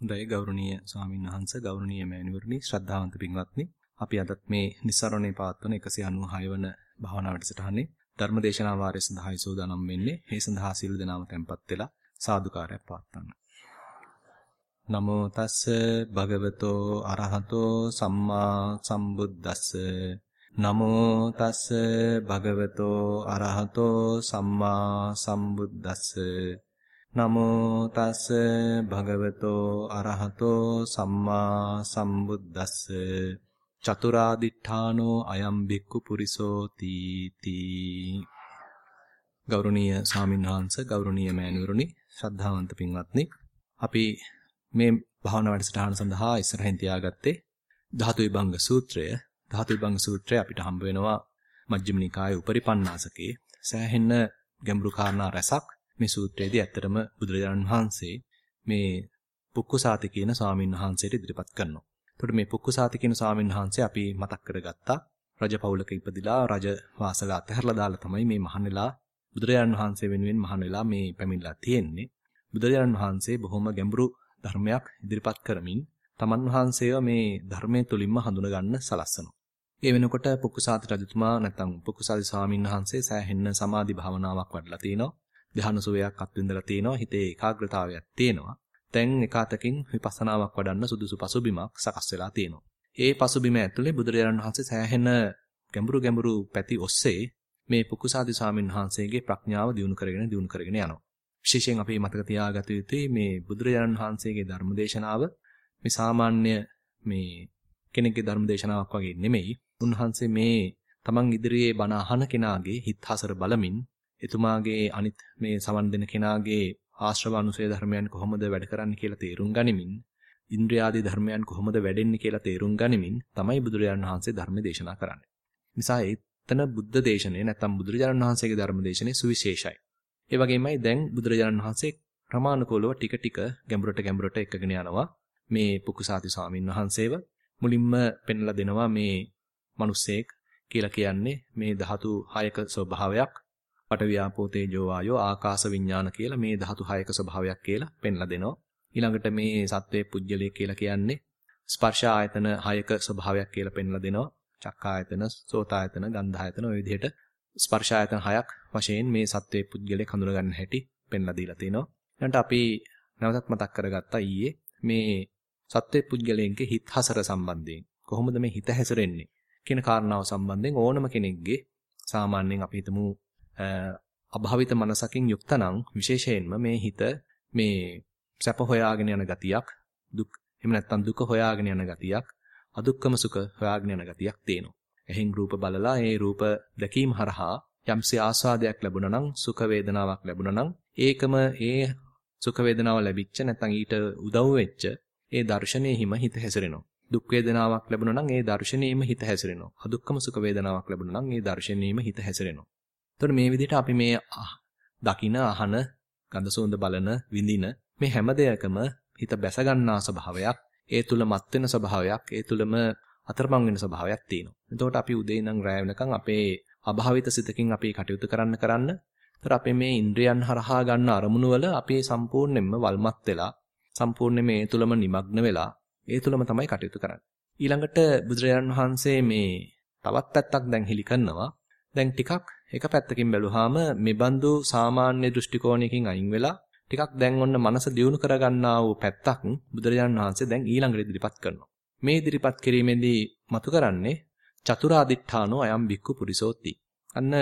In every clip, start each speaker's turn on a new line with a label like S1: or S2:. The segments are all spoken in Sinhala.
S1: හොඳයි ගෞරවනීය ස්වාමීන් වහන්සේ ගෞරවනීය මෑණිවරණි ශ්‍රද්ධාවන්ත පින්වත්නි අපි අදත් මේ නිස්සරණේ පවත්වන 196 වන භාවනා වැඩසටහනේ ධර්මදේශනා වාරය සඳහායි සූදානම් වෙන්නේ. මේ සඳහා සීල දනාම tempත් වෙලා සාදුකාරයක් පවත්වන්න. නමෝ තස්ස භගවතෝ අරහතෝ සම්මා සම්බුද්දස්ස නමෝ තස්ස භගවතෝ අරහතෝ සම්මා සම්බුද්දස්ස නමෝ තස් භගවතෝ අරහතෝ සම්මා සම්බුද්දස්ස චතුරාදිඨානෝ අයම් බික්කු පුරිසෝ තීති. ගෞරවනීය ස්වාමින්වහන්සේ ගෞරවනීය මෑණිවරුනි ශ්‍රද්ධාවන්ත පින්වත්නි අපි මේ භාවනා වැඩසටහන සඳහා ඉස්සරහින් තියාගත්තේ ධාතු විභංග සූත්‍රය. ධාතු විභංග සූත්‍රය අපිට හම්බ වෙනවා මජ්ක්‍ධිම නිකායේ උපරිපන්නාසකේ සෑහෙන්න ගැඹුරු කාරණා රැසක්. මේ සූත්‍රයේදී ඇත්තටම බුදුරජාණන් වහන්සේ මේ පුක්කුසාති කියන ස්වාමීන් වහන්සේට ඉදිරිපත් කරනවා. එතකොට මේ පුක්කුසාති කියන ස්වාමීන් වහන්සේ අපි මතක් කරගත්තා රජ පවුලක ඉපදිලා රජ වාසල අතහැරලා දාලා තමයි මේ මහණෙලා බුදුරජාණන් වහන්සේ වෙනුවෙන් මහණෙලා මේ පැමිණලා තියෙන්නේ. බුදුරජාණන් වහන්සේ බොහොම ගැඹුරු ධර්මයක් ඉදිරිපත් කරමින් තමන් වහන්සේව මේ ධර්මයේ තුලින්ම හඳුන ගන්න සලස්සනවා. ඒ වෙනකොට පුක්කුසාති රජතුමා නැත්නම් පුක්කුසාති ස්වාමීන් වහන්සේ සෑහෙන්න සමාධි භාවනාවක් වඩලා තිනවා. ධ්‍යාන සුවයක් අත්විඳලා තිනවා හිතේ ඒකාග්‍රතාවයක් තියෙනවා දැන් එකාතකින් විපස්සනාවක් වඩන්න සුදුසු පසුබිමක් සකස් වෙලා තියෙනවා ඒ පසුබිම ඇතුලේ බුදුරජාණන් වහන්සේ සෑහෙන ගැඹුරු ගැඹුරු පැති ඔස්සේ මේ පුකුසාදි ස්වාමීන් වහන්සේගේ ප්‍රඥාව දියුණු කරගෙන දියුණු කරගෙන යනවා. විශේෂයෙන් අපි මතක තියාගත යුතුයි මේ බුදුරජාණන් වහන්සේගේ ධර්මදේශනාව මේ සාමාන්‍ය මේ කෙනෙක්ගේ ධර්මදේශනාවක් වගේ නෙමෙයි. උන්වහන්සේ මේ තමන් ඉදිරියේ බණ අහන කෙනාගේ හිත හසර බලමින් එතුමාගේ අනිත් මේ සමන් දෙන කෙනාගේ ආශ්‍රව අනුසය ධර්මයන් කොහොමද වැඩ කරන්නේ කියලා තේරුම් ගනිමින් ඉන්ද්‍රියාදී ධර්මයන් කොහොමද වැඩෙන්නේ කියලා තේරුම් ගනිමින් තමයි බුදුරජාණන් වහන්සේ ධර්ම දේශනා කරන්නේ. නිසා එතන බුද්ධ දේශනේ නැත්නම් බුදුරජාණන් වහන්සේගේ ධර්ම දේශනේ සුවිශේෂයි. ඒ වගේමයි දැන් බුදුරජාණන් වහන්සේ ක්‍රමානුකූලව ටික ටික ගැඹුරට ගැඹුරට එකගෙන යනවා මේ පුකුසාති ස්වාමින් වහන්සේව මුලින්ම පෙන්ලා දෙනවා මේ මිනිස්සෙක් කියලා කියන්නේ මේ ධාතු හයක ස්වභාවයක් පටවියාපෝ තේජෝ වායෝ ආකාශ විඥාන කියලා මේ ධාතු හයක ස්වභාවයක් කියලා පෙන්ලා දෙනවා. ඊළඟට මේ සත්වයේ පුජ්‍යලයේ කියලා කියන්නේ ස්පර්ශ ආයතන හයක ස්වභාවයක් කියලා පෙන්ලා දෙනවා. චක්කායතන, සෝතායතන, ගන්ධායතන ඔය විදිහට ස්පර්ශ ආයතන හයක් වශයෙන් මේ සත්වයේ පුජ්‍යලයේ හඳුන ගන්න හැටි පෙන්ලා දීලා තිනවා. ඊළඟට අපි නැවතත් මතක් කරගත්තා ඊයේ මේ සත්වයේ පුජ්‍යලයෙන්ගේ හිත හසර සම්බන්ධයෙන් කොහොමද මේ හිත හැසිරෙන්නේ කියන කාරණාව සම්බන්ධයෙන් ඕනම කෙනෙක්ගේ සාමාන්‍යයෙන් අපි හිතමු අභාවිත මනසකින් යුක්තනම් විශේෂයෙන්ම මේ හිත මේ සැප හොයාගෙන යන ගතියක් දුක් එහෙම නැත්නම් දුක හොයාගෙන යන ගතියක් අදුක්කම සුඛ හොයාගෙන යන ගතියක් තියෙනවා. එහෙන් රූප බලලා ඒ රූප දැකීම හරහා යම්සේ ආස්වාදයක් ලැබුණා නම් සුඛ වේදනාවක් ලැබුණා නම් ඒකම ඒ සුඛ වේදනාව ලැබිච්ච නැත්නම් ඊට උදව් වෙච්ච ඒ දර්ශනයෙහිම හිත හැසිරෙනවා. දුක් වේදනාවක් ලැබුණා නම් ඒ දර්ශනයෙහිම හිත හැසිරෙනවා. අදුක්කම සුඛ වේදනාවක් ලැබුණා නම් ඒ දර්ශනයෙහිම හිත හැසිරෙනවා. එතකොට මේ විදිහට අපි මේ දකින අහන ගඳ සුවඳ බලන විඳින මේ හැම දෙයකම හිත බැස ගන්නා ස්වභාවයක් ඒ තුල මත් වෙන ස්වභාවයක් ඒ තුලම අතරමං වෙන ස්වභාවයක් තියෙනවා. එතකොට අපි උදේ ඉඳන් රැය වෙනකන් අපේ අභාවිත සිතකින් අපි කටයුතු කරන්න කරන්න එතකොට අපේ මේ ඉන්ද්‍රියන් හරහා ගන්න අරමුණු වල අපි සම්පූර්ණයෙන්ම වල්මත් වෙලා සම්පූර්ණයෙන් මේ තුලම নিমগ্ন වෙලා ඒ තුලම තමයි කටයුතු කරන්නේ. ඊළඟට බුදුරජාණන් වහන්සේ මේ තවත් පැත්තක් දැන් හෙලි කරනවා. දැන් ටිකක් එක පැත්තකින් බැලුවාම මෙබඳු සාමාන්‍ය දෘෂ්ටි කෝණයකින් අයින් වෙලා ටිකක් දැන් ඔන්න මනස දියුණු කරගන්නා වූ පැත්තක් බුදුරජාණන් වහන්සේ දැන් ඊළඟට ඉදිරිපත් කරනවා. මේ ඉදිරිපත් කිරීමේදී මතු කරන්නේ චතුරාදිඨානෝ අයම් බික්කු පුරිසෝති. අන්න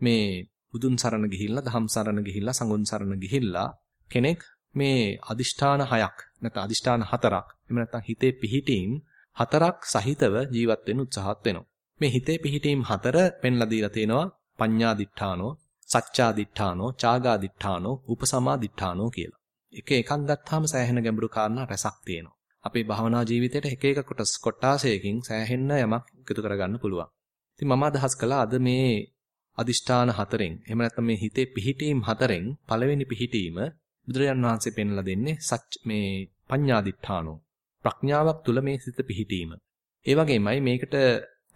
S1: මේ බුදුන් සරණ ගිහිල්ලා, දහම් සරණ ගිහිල්ලා, සංඝුන් සරණ ගිහිල්ලා කෙනෙක් මේ අදිෂ්ඨාන හයක් නැත්නම් අදිෂ්ඨාන හතරක් එහෙම නැත්නම් හිතේ පිහිටීම් හතරක් සහිතව ජීවත් වෙන්න උත්සාහත් වෙනවා. මේ හිතේ පිහිටීම් හතර පෙන්ලා දීලා තියෙනවා පඤ්ඤා දිඨානෝ, සච්චා දිඨානෝ, චාගා දිඨානෝ, උපසමා දිඨානෝ කියලා. එක එකක් ගත්තාම සෑහෙන ගැඹුරු කාරණා රැසක් තියෙනවා. අපේ භවනා ජීවිතේට එක එක කොටස් කොටාසයකින් සෑහෙන්න යමක් එකතු කරගන්න පුළුවන්. ඉතින් මම අදහස් කළා අද මේ අදිෂ්ඨාන හතරෙන් එහෙම නැත්නම් මේ හිතේ පිහිටීම් හතරෙන් පළවෙනි පිහිටීම බුදුරජාන් වහන්සේ පෙන්ලා දෙන්නේ සච් මේ පඤ්ඤාදිඨානෝ ප්‍රඥාවක් තුල මේ සිත පිහිටීම. ඒ වගේමයි මේකට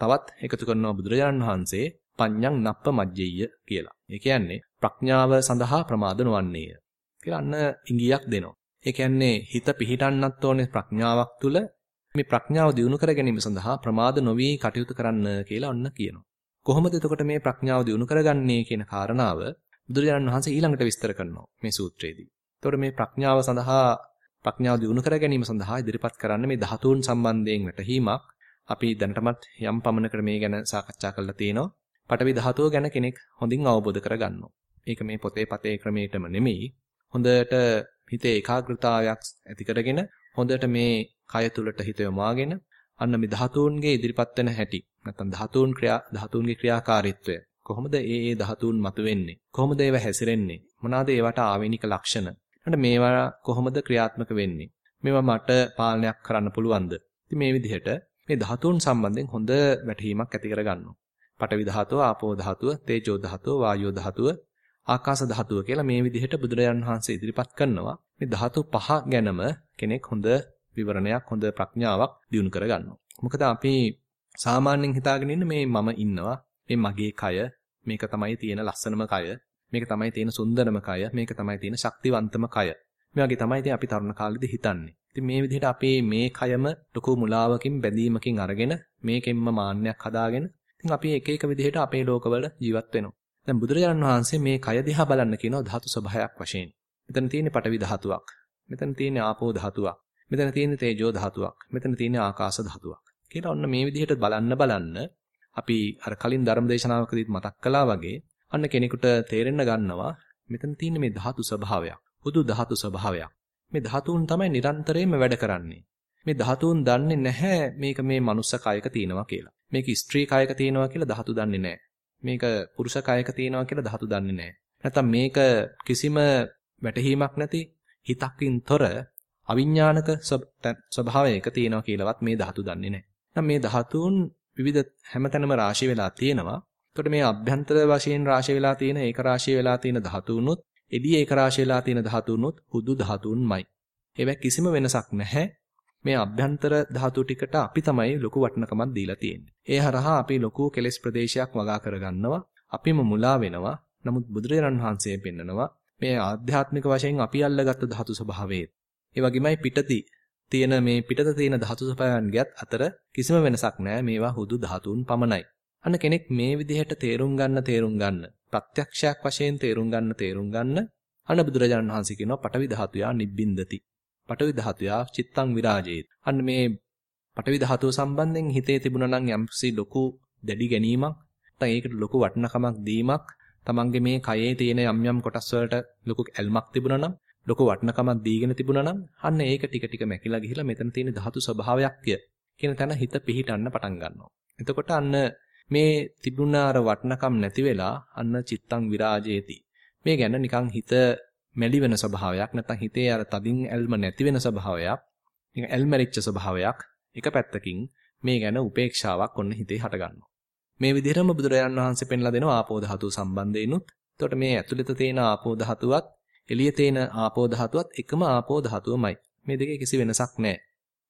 S1: තවත් එකතු කරනවා බුදුරජාණන් වහන්සේ පඤ්ඤං නප්ප මජ්ජෙය්‍ය කියලා. ඒ කියන්නේ ප්‍රඥාව සඳහා ප්‍රමාද නොවන්නේය. කියලා අන්න ඉංගියක් දෙනවා. ඒ කියන්නේ හිත පිහිටන්නත් ඕනේ ප්‍රඥාවක් තුල මේ ප්‍රඥාව දියුණු කර ගැනීම සඳහා ප්‍රමාද නොවි කටයුතු කරන්න කියලා ඔන්න කියනවා. කොහොමද එතකොට මේ ප්‍රඥාව දියුණු කරගන්නේ කියන කාරණාව බුදුරජාණන් වහන්සේ ඊළඟට විස්තර කරනවා මේ සූත්‍රයේදී. එතකොට මේ ප්‍රඥාව සඳහා ප්‍රඥාව දියුණු කර ගැනීම සඳහා ඉදිරිපත් කරන්න මේ ධාතුන් සම්බන්ධයෙන් වැටහීමක් අපි දැනටමත් යම් පමණකට මේ ගැන සාකච්ඡා කරලා තියෙනවා. පටවි ධාතුව ගැන කෙනෙක් හොඳින් අවබෝධ කරගන්නවා. ඒක මේ පොතේ පතේ ක්‍රමයටම නෙමෙයි. හොඳට හිතේ ඒකාග්‍රතාවයක් ඇති කරගෙන හොඳට මේ කය තුලට හිත යොමාගෙන අන්න මේ ධාතුන්ගේ ඉදිරිපත් වෙන හැටි නැත්නම් ධාතුන් ක්‍රියා ධාතුන්ගේ ක්‍රියාකාරීත්වය කොහොමද ඒ ඒ ධාතුන් මතුවෙන්නේ? කොහොමද ඒවා හැසිරෙන්නේ? මොනවාද ඒවට ආවේනික ලක්ෂණ? ඊට මේවා කොහොමද ක්‍රියාත්මක වෙන්නේ? මේවා මට පාලනයක් කරන්න පුළුවන්ද? ඉතින් මේ විදිහට මේ ධාතුන් සම්බන්ධයෙන් හොඳ වැටහීමක් ඇති කරගන්නවා. පඨවි ධාතුව ආපෝ ධාතුව තේජෝ ධාතුව වායෝ ධාතුව ආකාශ ධාතුව කියලා මේ විදිහට බුදුරජාන් වහන්සේ ඉදිරිපත් කරනවා. මේ ධාතු පහ ගැනම කෙනෙක් හොඳ විවරණයක් හොඳ ප්‍රඥාවක් දිනු කරගන්නවා. මොකද අපි සාමාන්‍යයෙන් හිතාගෙන ඉන්නේ මේ මම ඉන්නවා මේ මගේ කය මේක තමයි තියෙන ලස්සනම කය මේක තමයි තියෙන සුන්දරම කය මේක තමයි තියෙන ශක්තිවන්තම කය. මේ වගේ තමයි ඉතින් අපි තරුණ කාලෙදි හිතන්නේ. ඉතින් මේ විදිහට අපේ මේ කයම ලොකු මුලාවකින් බැඳීමකින් අරගෙන මේකෙන්ම මාන්නයක් හදාගෙන ඉතින් අපි එක එක විදිහට අපේ ලෝකවල ජීවත් වෙනවා දැන් බුදුරජාණන් වහන්සේ මේ කය දිහා බලන්න කියනවා ධාතු ස්වභාවයක් වශයෙන් මෙතන තියෙන්නේ පටවි ධාතුවක් මෙතන තියෙන්නේ ආපෝ ධාතුවක් මෙතන තියෙන්නේ තේජෝ ධාතුවක් මෙතන තියෙන්නේ ආකාශ ධාතුවක් කියලා ඔන්න මේ විදිහට බලන්න බලන්න අපි අර කලින් ධර්ම දේශනාවකදීත් මතක් කළා වගේ අන්න කෙනෙකුට තේරෙන්න ගන්නවා මෙතන තියෙන මේ ධාතු ස්වභාවයක්. හුදු ධාතු ස්වභාවයක්. මේ ධාතුන් තමයි නිරන්තරයෙන්ම වැඩ කරන්නේ. මේ ධාතුන් දන්නේ නැහැ මේක මේ මනුස්ස කයක තියෙනවා කියලා. මේක ස්ත්‍රී කයක තියෙනවා කියලා ධාතු දන්නේ නැහැ. මේක පුරුෂ කයක තියෙනවා කියලා ධාතු දන්නේ නැහැ. නැත්තම් මේක කිසිම වැටහීමක් නැති හිතකින් තොර අවිඥානික ස්වභාවයක තියෙනවා කියලාවත් මේ ධාතු දන්නේ නැහැ. නම් මේ ධාතුන් විවිධ හැමතැනම රාශි වෙලා තියෙනවා. එතකොට මේ අභ්‍යන්තර වශයෙන් රාශි වෙලා තියෙන ඒක රාශි වෙලා තියෙන ධාතුනුත් එළිය ඒක රාශි වෙලා තියෙන ධාතුනුත් හුදු ධාතුන්මයි. ඒවැ කිසිම වෙනසක් නැහැ. මේ අභ්‍යන්තර ධාතු ටිකට අපි තමයි ලොකු වටිනකමක් දීලා තියෙන්නේ. ඒ හරහා අපි ලොකු කෙලෙස් ප්‍රදේශයක් වගා කරගන්නවා. අපිම මුලා වෙනවා. නමුත් බුදුරජාණන් වහන්සේ පෙන්නනවා මේ ආධ්‍යාත්මික වශයෙන් අපි අල්ලගත්තු ධාතු ස්වභාවයේ. ඒ වගේමයි පිටති තියෙන මේ පිටත තියෙන ධාතු ස්වභාවයන්ගේත් අතර කිසිම වෙනසක් නැහැ. මේවා හුදු ධාතුන් පමණයි. අන්න කෙනෙක් මේ විදිහට තේරුම් ගන්න තේරුම් ගන්න ප්‍රත්‍යක්ෂයක් වශයෙන් තේරුම් ගන්න තේරුම් ගන්න අන්න බුදුරජාණන් වහන්සේ කියනවා පටවි ධාතුයා නිබ්බින්දති. පටවි ධාතුයා චිත්තං විරාජේත්. අන්න මේ පටවි ධාතුව සම්බන්ධයෙන් හිතේ තිබුණා නම් යම්කිසි ලොකු දැඩි ගැනීමක් නැත්නම් ඒකට ලොකු වටිනකමක් දීමක් තමන්ගේ මේ කයේ තියෙන යම් යම් කොටස් වලට ලොකු ඇල්මක් තිබුණා නම් ලොකු වටිනකමක් දීගෙන තිබුණා නම් අන්න ඒක ටික ටික මැකිලා ගිහිලා මෙතන තියෙන ධාතු ස්වභාවයක්ය කියන තැන හිත පිහිටන්න පටන් ගන්නවා. එතකොට අන්න මේ තිබුණ අර වටිනකම් නැති වෙලා අන්න චිත්තං විරාජේති. මේ ගැන නිකන් හිත මැලි වෙන ස්වභාවයක් නැත්නම් හිතේ අර තදින් ඇල්ම නැති වෙන ස්වභාවයක් නිකන් ඇල්මරිච්ච ස්වභාවයක් එක පැත්තකින් මේ ගැන උපේක්ෂාවක් ඔන්න හිතේ හට ගන්නවා. මේ විදිහටම බුදුරජාණන් වහන්සේ පෙන්ලා දෙනවා ආපෝ ධාතුව සම්බන්ධයෙන්ුත්. එතකොට මේ ඇතුළත තියෙන ආපෝ ධාතුවත් එළියේ තියෙන ආපෝ ධාතුවත් එකම ආපෝ ධාතුවමයි. මේ දෙකේ කිසි වෙනසක් නැහැ.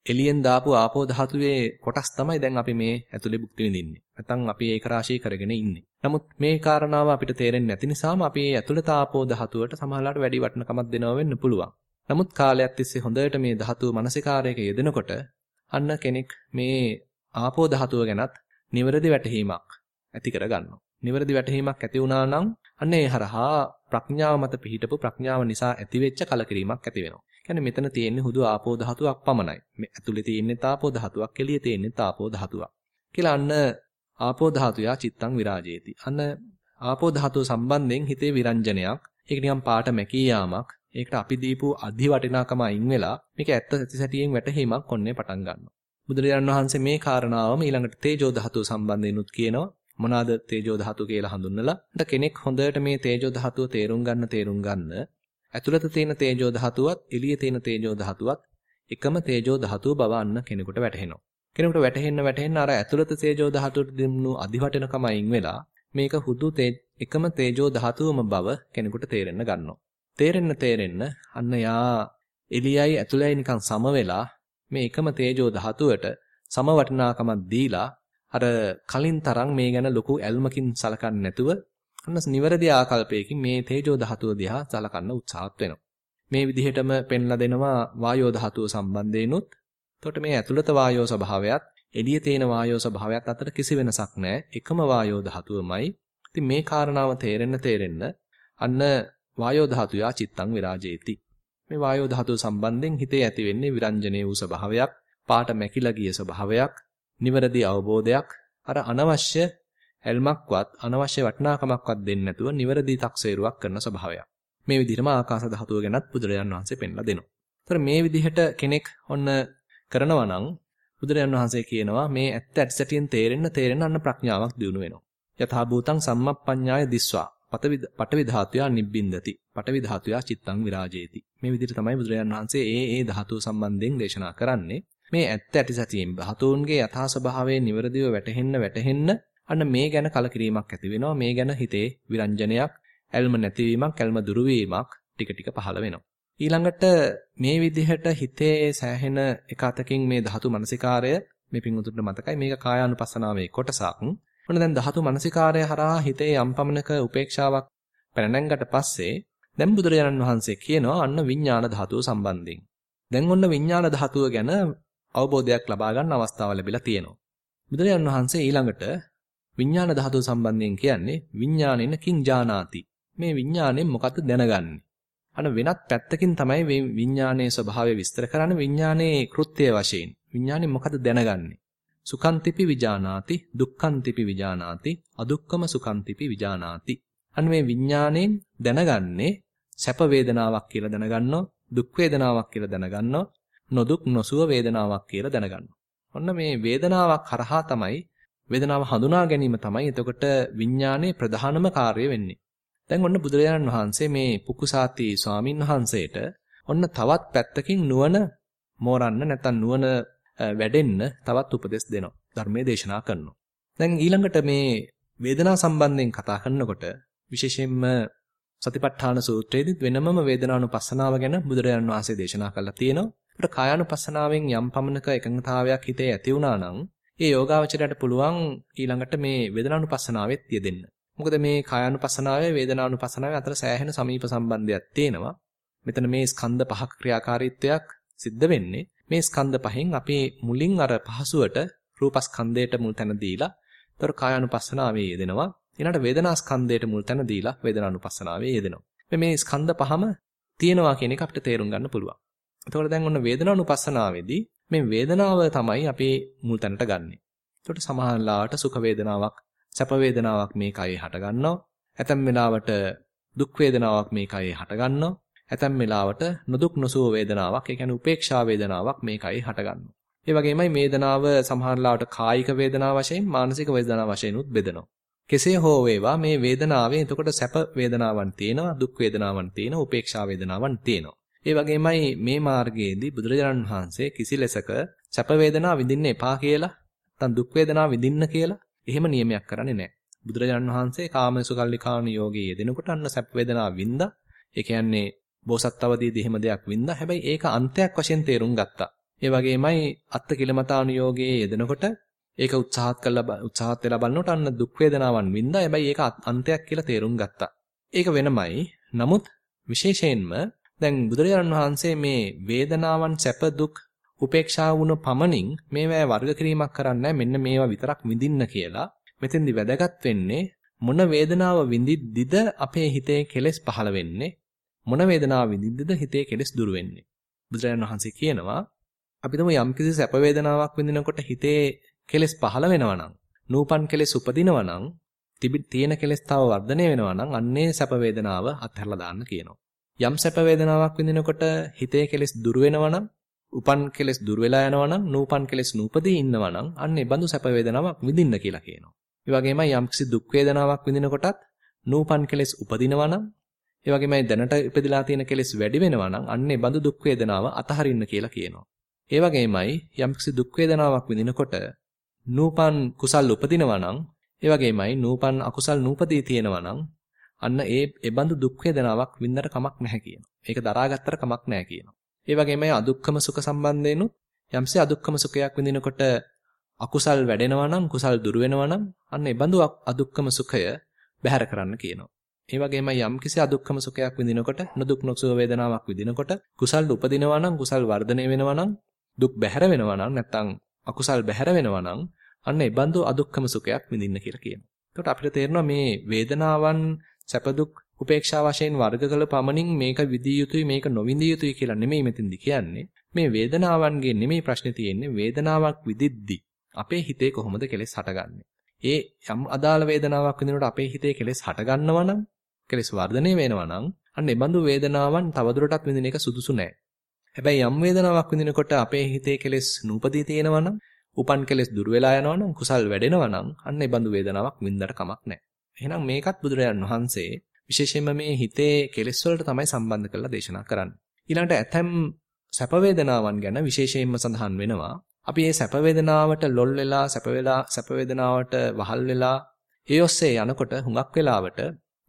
S1: එළියෙන් දාපු ආපෝ ධාතුවේ කොටස් තමයි දැන් අපි මේ ඇතුලේ භුක්ති විඳින්නේ. නැත්නම් අපි ඒක රාශී කරගෙන ඉන්නේ. නමුත් මේ කාරණාව අපිට තේරෙන්නේ නැති නිසාම අපි ඇතුළත ආපෝ ධාතුවට සමහරවිට වැඩි වටිනකමක් දෙනවා වෙන්න පුළුවන්. නමුත් කාලයක් තිස්සේ හොඳට මේ ධාතුව මානසිකාරයක යෙදෙනකොට අන්න කෙනෙක් මේ ආපෝ ධාතුව ගැනත් නිවැරදි වැටහීමක් ඇති කර ගන්නවා. නිවැරදි වැටහීමක් ඇති වුණා නම් අන්න ඒ හරහා ප්‍රඥාව මත පිහිටපු ප්‍රඥාව නිසා ඇතිවෙච්ච කලකිරීමක් ඇති වෙනවා. කියන්නේ මෙතන තියෙන්නේ හුදු ආපෝ ධාතුවක් පමණයි. මේ ඇතුලේ තියෙන්නේ තාපෝ ධාතුවක්, එළියේ තියෙන්නේ තාපෝ ධාතුවක්. කියලා අන්න ආපෝ ධාතුයා චිත්තං විරාජේති. අන්න ආපෝ ධාතුව සම්බන්ධයෙන් හිතේ විරංජනයක්. ඒක නිකන් පාට මැකී යාමක්. ඒකට අපි දීපු අධි වටිනාකම අයින් වෙලා මේක ඇත්ත සැටියෙන් වැටහීමක් ඔන්නේ පටන් ගන්නවා. බුදුරජාණන් වහන්සේ මේ කාරණාවම ඊළඟට තේජෝ ධාතුව සම්බන්ධයෙන්ුත් කියනවා. මොනවාද තේජෝ ධාතුව කියලා හඳුන්වලා. කෙනෙක් හොඳට මේ තේජෝ ධාතුව තේරුම් ගන්න තේරුම් ගන්න ඇතුළත තියෙන තේජෝ ධාතුවත් එළියේ තියෙන තේජෝ ධාතුවත් එකම තේජෝ ධාතුව බව අන්න කෙනෙකුට වැටහෙනවා. කෙනෙකුට වැටහෙන්න වැටහෙන්න අර ඇතුළත තේජෝ ධාතුවට දෙන්නු අධිවටනකම අයින් වෙලා මේක හුදු එකම තේජෝ ධාතුවම බව කෙනෙකුට තේරෙන්න ගන්නවා. තේරෙන්න තේරෙන්න අන්න යා එළියයි ඇතුළයයි නිකන් සම වෙලා මේ එකම තේජෝ ධාතුවට සම වටිනාකමක් දීලා අර කලින් තරම් මේ ගැන ලොකු ඇල්මකින් සලකන්නේ නැතුව අන්න නිවැරදි ආකල්පයකින් මේ තේජෝ ධාතුව දිහා සලකන්න උත්සාහත් වෙනවා. මේ විදිහටම පෙන්ලා දෙනවා වායෝ ධාතුව සම්බන්ධයෙන්ුත්. එතකොට මේ ඇතුළත වායෝ ස්වභාවයත් එළියේ තියෙන වායෝ ස්වභාවයත් අතර කිසි වෙනසක් නැහැ. එකම වායෝ ධාතුවමයි. ඉතින් මේ කාරණාව තේරෙන්න තේරෙන්න අන්න වායෝ ධාතුයා චිත්තං විරාජේති. මේ වායෝ ධාතුව සම්බන්ධයෙන් හිතේ ඇති වෙන්නේ විරංජනේ වූ ස්වභාවයක්, පාට මැකිලා ගිය ස්වභාවයක්, නිවැරදි අවබෝධයක්, අර අනවශ්‍ය ඇල්මක්වත් අනවශ්‍ය වටිනාකමක්වත් දෙන්නේ නැතුව නිවැරදි තක්සේරුවක් කරන ස්වභාවයක්. මේ විදිහටම ආකාශ ධාතුව ගැනත් බුදුරජාන් වහන්සේ පෙන්ලා දෙනවා. ඒතර මේ විදිහට කෙනෙක් ඔන්න කරනවා නම් බුදුරජාන් වහන්සේ කියනවා මේ ඇත්ත ඇත්තටියෙන් තේරෙන්න තේරෙන්න අන්න ප්‍රඥාවක් දිනු වෙනවා. යථා භූතං සම්මප්පඤ්ඤාය දිස්වා පටවි ධාතුයා නිබ්බින්දති. පටවි ධාතුයා චිත්තං විරාජේති. මේ විදිහට තමයි බුදුරජාන් වහන්සේ ඒ ඒ ධාතුව සම්බන්ධයෙන් දේශනා කරන්නේ. මේ ඇත්ත ඇති සතියෙන් ධාතුන්ගේ යථා ස්වභාවය නිවරදිව වැටහෙන්න වැටහෙන්න අන්න මේ ගැන කලකිරීමක් ඇති වෙනවා. මේ ගැන හිතේ විරංජනයක්, ඇල්ම නැතිවීමක්, ඇල්ම දුරුවීමක් ටික ටික පහළ වෙනවා. ඊළඟට මේ විදිහට හිතේ සෑහෙන එක අතකින් මේ ධාතු මනසිකාරය මේ පිංගුතුන්ට මතකයි මේක කායානුපස්සනාවේ කොටසක්. මොන දැන් ධාතු මනසිකාරය හරහා හිතේ යම් පමණක උපේක්ෂාවක් පැනනැංගට පස්සේ දැන් බුදුරජාණන් වහන්සේ කියනවා අන්න විඥාන ධාතුව සම්බන්ධයෙන්. දැන් ඔන්න විඥාන ධාතුව ගැන අවබෝධයක් ලබා ගන්න අවස්ථාව ලැබිලා තියෙනවා. බුදුරජාණන් වහන්සේ ඊළඟට විඥාන ධාතුව සම්බන්ධයෙන් කියන්නේ විඥානෙන කිං ජානාති. මේ විඥාණයෙන් මොකද්ද දැනගන්නේ? අන වෙනත් පැත්තකින් තමයි මේ විඥානයේ ස්වභාවය විස්තර කරන්නේ විඥානයේ කෘත්‍ය වශයෙන්. විඥානේ මොකද්ද දැනගන්නේ? සුඛන්තිපි විජානාති දුක්ඛන්තිපි විජානාති අදුක්කම සුඛන්තිපි විජානාති. අන්න මේ විඥාණයෙන් දැනගන්නේ සැප වේදනාවක් කියලා දැනගන්නවා දුක් වේදනාවක් කියලා දැනගන්නවා නොදුක් නොසුව වේදනාවක් කියලා දැනගන්නවා. ඔන්න මේ වේදනාවක් කරහා තමයි වේදනාව හඳුනා ගැනීම තමයි එතකොට විඥානයේ ප්‍රධානම කාර්යය වෙන්නේ. දැන් ඔන්න බුදුරජාණන් වහන්සේ මේ පුකුසාති ස්වාමින් වහන්සේට ඔන්න තවත් පැත්තකින් නුවණ මෝරන්න නැත්නම් නුවණ වැඩෙන්න තවත් උපදෙස් දෙනවා. ධර්මයේ දේශනා කරනවා. දැන් ඊළඟට මේ වේදනා සම්බන්ධයෙන් කතා කරනකොට විශේෂයෙන්ම සතිපට්ඨාන සූත්‍රයේදීත් වෙනමම වේදනානුපස්සනාව ගැන බුදුරජාණන් වහන්සේ දේශනා කළා තියෙනවා. ඒකට කායානුපස්සනාවෙන් යම් පමණක එකඟතාවයක් හිතේ ඇති වුණා නම් ඒ යෝගාවචරයට පුළුවන් ඊළඟට මේ වේදනානුපස්සනාවෙත් යෙදෙන්න. මොකද මේ කායානුපස්සනාවේ වේදනානුපස්සනාවේ අතර සෑහෙන සමීප සම්බන්ධයක් තියෙනවා. මෙතන මේ ස්කන්ධ පහක ක්‍රියාකාරීත්වයක් සිද්ධ වෙන්නේ මේ ස්කන්ධ පහෙන් අපි මුලින් අර පහසුවට රූපස්කන්ධයට මුල් තැන දීලා ඒතර කායානුපස්සනාවේ යෙදෙනවා. ඊළඟට වේදනාස්කන්ධයට මුල් තැන දීලා වේදනානුපස්සනාවේ යෙදෙනවා. මේ ස්කන්ධ පහම තියෙනවා කියන එක අපිට තේරුම් ගන්න පුළුවන්. එතකොට දැන් ඔන්න වේදනානුපස්සනාවේදී මේ වේදනාව තමයි අපි මුල් තැනට ගන්නෙ. එතකොට සමහරලාට සුඛ වේදනාවක්, සැප වේදනාවක් මේ කයේ හට ගන්නවා. ඇතැම් වෙලාවට දුක් වේදනාවක් මේ කයේ හට ගන්නවා. ඇතැම් වෙලාවට නොදුක් නොසුව වේදනාවක්, ඒ කියන්නේ උපේක්ෂා වේදනාවක් මේ කයේ හට ගන්නවා. ඒ වගේමයි වේදනාව සමහරලාට කායික වේදනාව වශයෙන්, මානසික වේදනාව වශයෙන් උත් බෙදෙනවා. කෙසේ හෝ වේවා මේ වේදනාවේ එතකොට සැප වේදනාවන් තියෙනවා, දුක් වේදනාවන් තියෙනවා, උපේක්ෂා වේදනාවන් තියෙනවා. ඒ වගේමයි මේ මාර්ගයේදී බුදුරජාණන් වහන්සේ කිසි ලෙසක සැප වේදනා විඳින්න එපා කියලා නැත්නම් දුක් වේදනා විඳින්න කියලා එහෙම නියමයක් කරන්නේ නැහැ. බුදුරජාණන් වහන්සේ කාමසුකල්ලිකාණ යෝගයේ යෙදෙනකොට අන්න සැප වේදනා වින්දා. ඒ කියන්නේ බෝසත් අවදීදී එහෙම දෙයක් වින්දා. හැබැයි ඒක අන්තයක් වශයෙන් තේරුම් ගත්තා. ඒ වගේමයි අත්ති කිලමතානුയോഗයේ යෙදෙනකොට ඒක උත්සාහත් කළා උත්සාහත් වෙලා බලනකොට අන්න දුක් වේදනාවන් වින්දා. හැබැයි ඒක අන්තයක් කියලා තේරුම් ගත්තා. ඒක වෙනමයි. නමුත් විශේෂයෙන්ම දැන් බුදුරජාණන් වහන්සේ මේ වේදනාවන් සැප දුක් උපේක්ෂා වුණ පමණින් මේවා වර්ග කිරීමක් කරන්නේ මෙන්න මේවා විතරක් විඳින්න කියලා. මෙතෙන්දි වැදගත් වෙන්නේ මොන වේදනාව විඳිද්දිද අපේ හිතේ කෙලෙස් පහළ වෙන්නේ මොන වේදනාව විඳිද්දිද හිතේ කෙලෙස් දුර වෙන්නේ. බුදුරජාණන් වහන්සේ කියනවා අපි තුමු යම්කිසි සැප වේදනාවක් විඳිනකොට හිතේ කෙලෙස් පහළ වෙනවා නම් නූපන් කෙලෙස් උපදිනවා නම් තියෙන කෙලෙස් තව වර්ධනය වෙනවා නම් අන්නේ සැප වේදනාව අත්හැරලා දාන්න කියනවා. යම් සැප වේදනාවක් විඳිනකොට හිතේ කෙලෙස් දුර වෙනවනම් උපන් කෙලෙස් දුර වෙලා යනවනම් නූපන් කෙලෙස් නූපදී ඉන්නවනම් අන්න ඒ බඳු සැප වේදනාවක් විඳින්න කියලා කියනවා. ඒ වගේමයි යම්කිසි දුක් වේදනාවක් විඳිනකොටත් නූපන් කෙලෙස් උපදිනවනම් ඒ වගේමයි දැනට ඉපදලා තියෙන කෙලෙස් වැඩි වෙනවනම් අන්න ඒ බඳු දුක් වේදනාව අතහරින්න කියලා කියනවා. ඒ වගේමයි යම්කිසි දුක් වේදනාවක් විඳිනකොට නූපන් කුසල් උපදිනවනම් ඒ වගේමයි නූපන් අකුසල් නූපදී තියෙනවනම් අන්න ඒ ඒබඳු දුක් වේදනාවක් වින්දර කමක් නැහැ කියනවා. ඒක දරාගත්තට කමක් නැහැ කියනවා. ඒ වගේමයි අදුක්කම සුඛ සම්බන්ධයෙන්ුත් යම්සේ අදුක්කම සුඛයක් විඳිනකොට අකුසල් වැඩෙනවා නම් කුසල් දුර වෙනවා නම් අන්න ඒබඳු අදුක්කම සුඛය බැහැර කරන්න කියනවා. ඒ වගේම යම්කිසි අදුක්කම සුඛයක් විඳිනකොට නොදුක් නොසුව වේදනාවක් විඳිනකොට කුසල් උපදිනවා නම් කුසල් වර්ධනය වෙනවා නම් දුක් බැහැර වෙනවා නම් නැත්නම් අකුසල් බැහැර වෙනවා නම් අන්න ඒ බඳු අදුක්කම සුඛයක් විඳින්න කියලා කියනවා. එතකොට අපිට තේරෙනවා මේ වේදනාවන් සැප දුක් උපේක්ෂා වශයෙන් වර්ග කළ පමණින් මේක විදිය යුතුයි මේක නොවිඳිය යුතුයි කියලා නෙමෙයි මෙතෙන්දි කියන්නේ. මේ වේදනාවන්ගේ නෙමෙයි ප්‍රශ්නේ තියෙන්නේ වේදනාවක් විදිද්දි අපේ හිතේ කොහොමද කෙලෙස් හටගන්නේ? ඒ යම් අදාළ වේදනාවක් විඳිනකොට අපේ හිතේ කෙලෙස් හටගන්නවා නම් කෙලෙස් වර්ධනය වෙනවා නම් අන්න ඒ බඳු වේදනාවන් තවදුරටත් විඳින එක සුදුසු නෑ. හැබැයි යම් වේදනාවක් විඳිනකොට අපේ හිතේ කෙලෙස් නූපදී තියෙනවා නම් උපන් කෙලෙස් දුර වෙලා යනවා නම් කුසල් වැඩෙනවා නම් අන්න ඒ බඳු වේදනාවක් විඳකට කමක් නැහැ. එහෙනම් මේකත් බුදුරජාන් වහන්සේ විශේෂයෙන්ම මේ හිතේ කෙලෙස් වලට තමයි සම්බන්ධ කරලා දේශනා කරන්නේ. ඊළඟට ඇතැම් සැප වේදනාවන් ගැන විශේෂයෙන්ම සඳහන් වෙනවා. අපි මේ සැප වේදනාවට ලොල් වෙලා සැප වෙලා සැප වේදනාවට වහල් වෙලා ඒ ඔස්සේ යනකොට හුඟක් වෙලාවට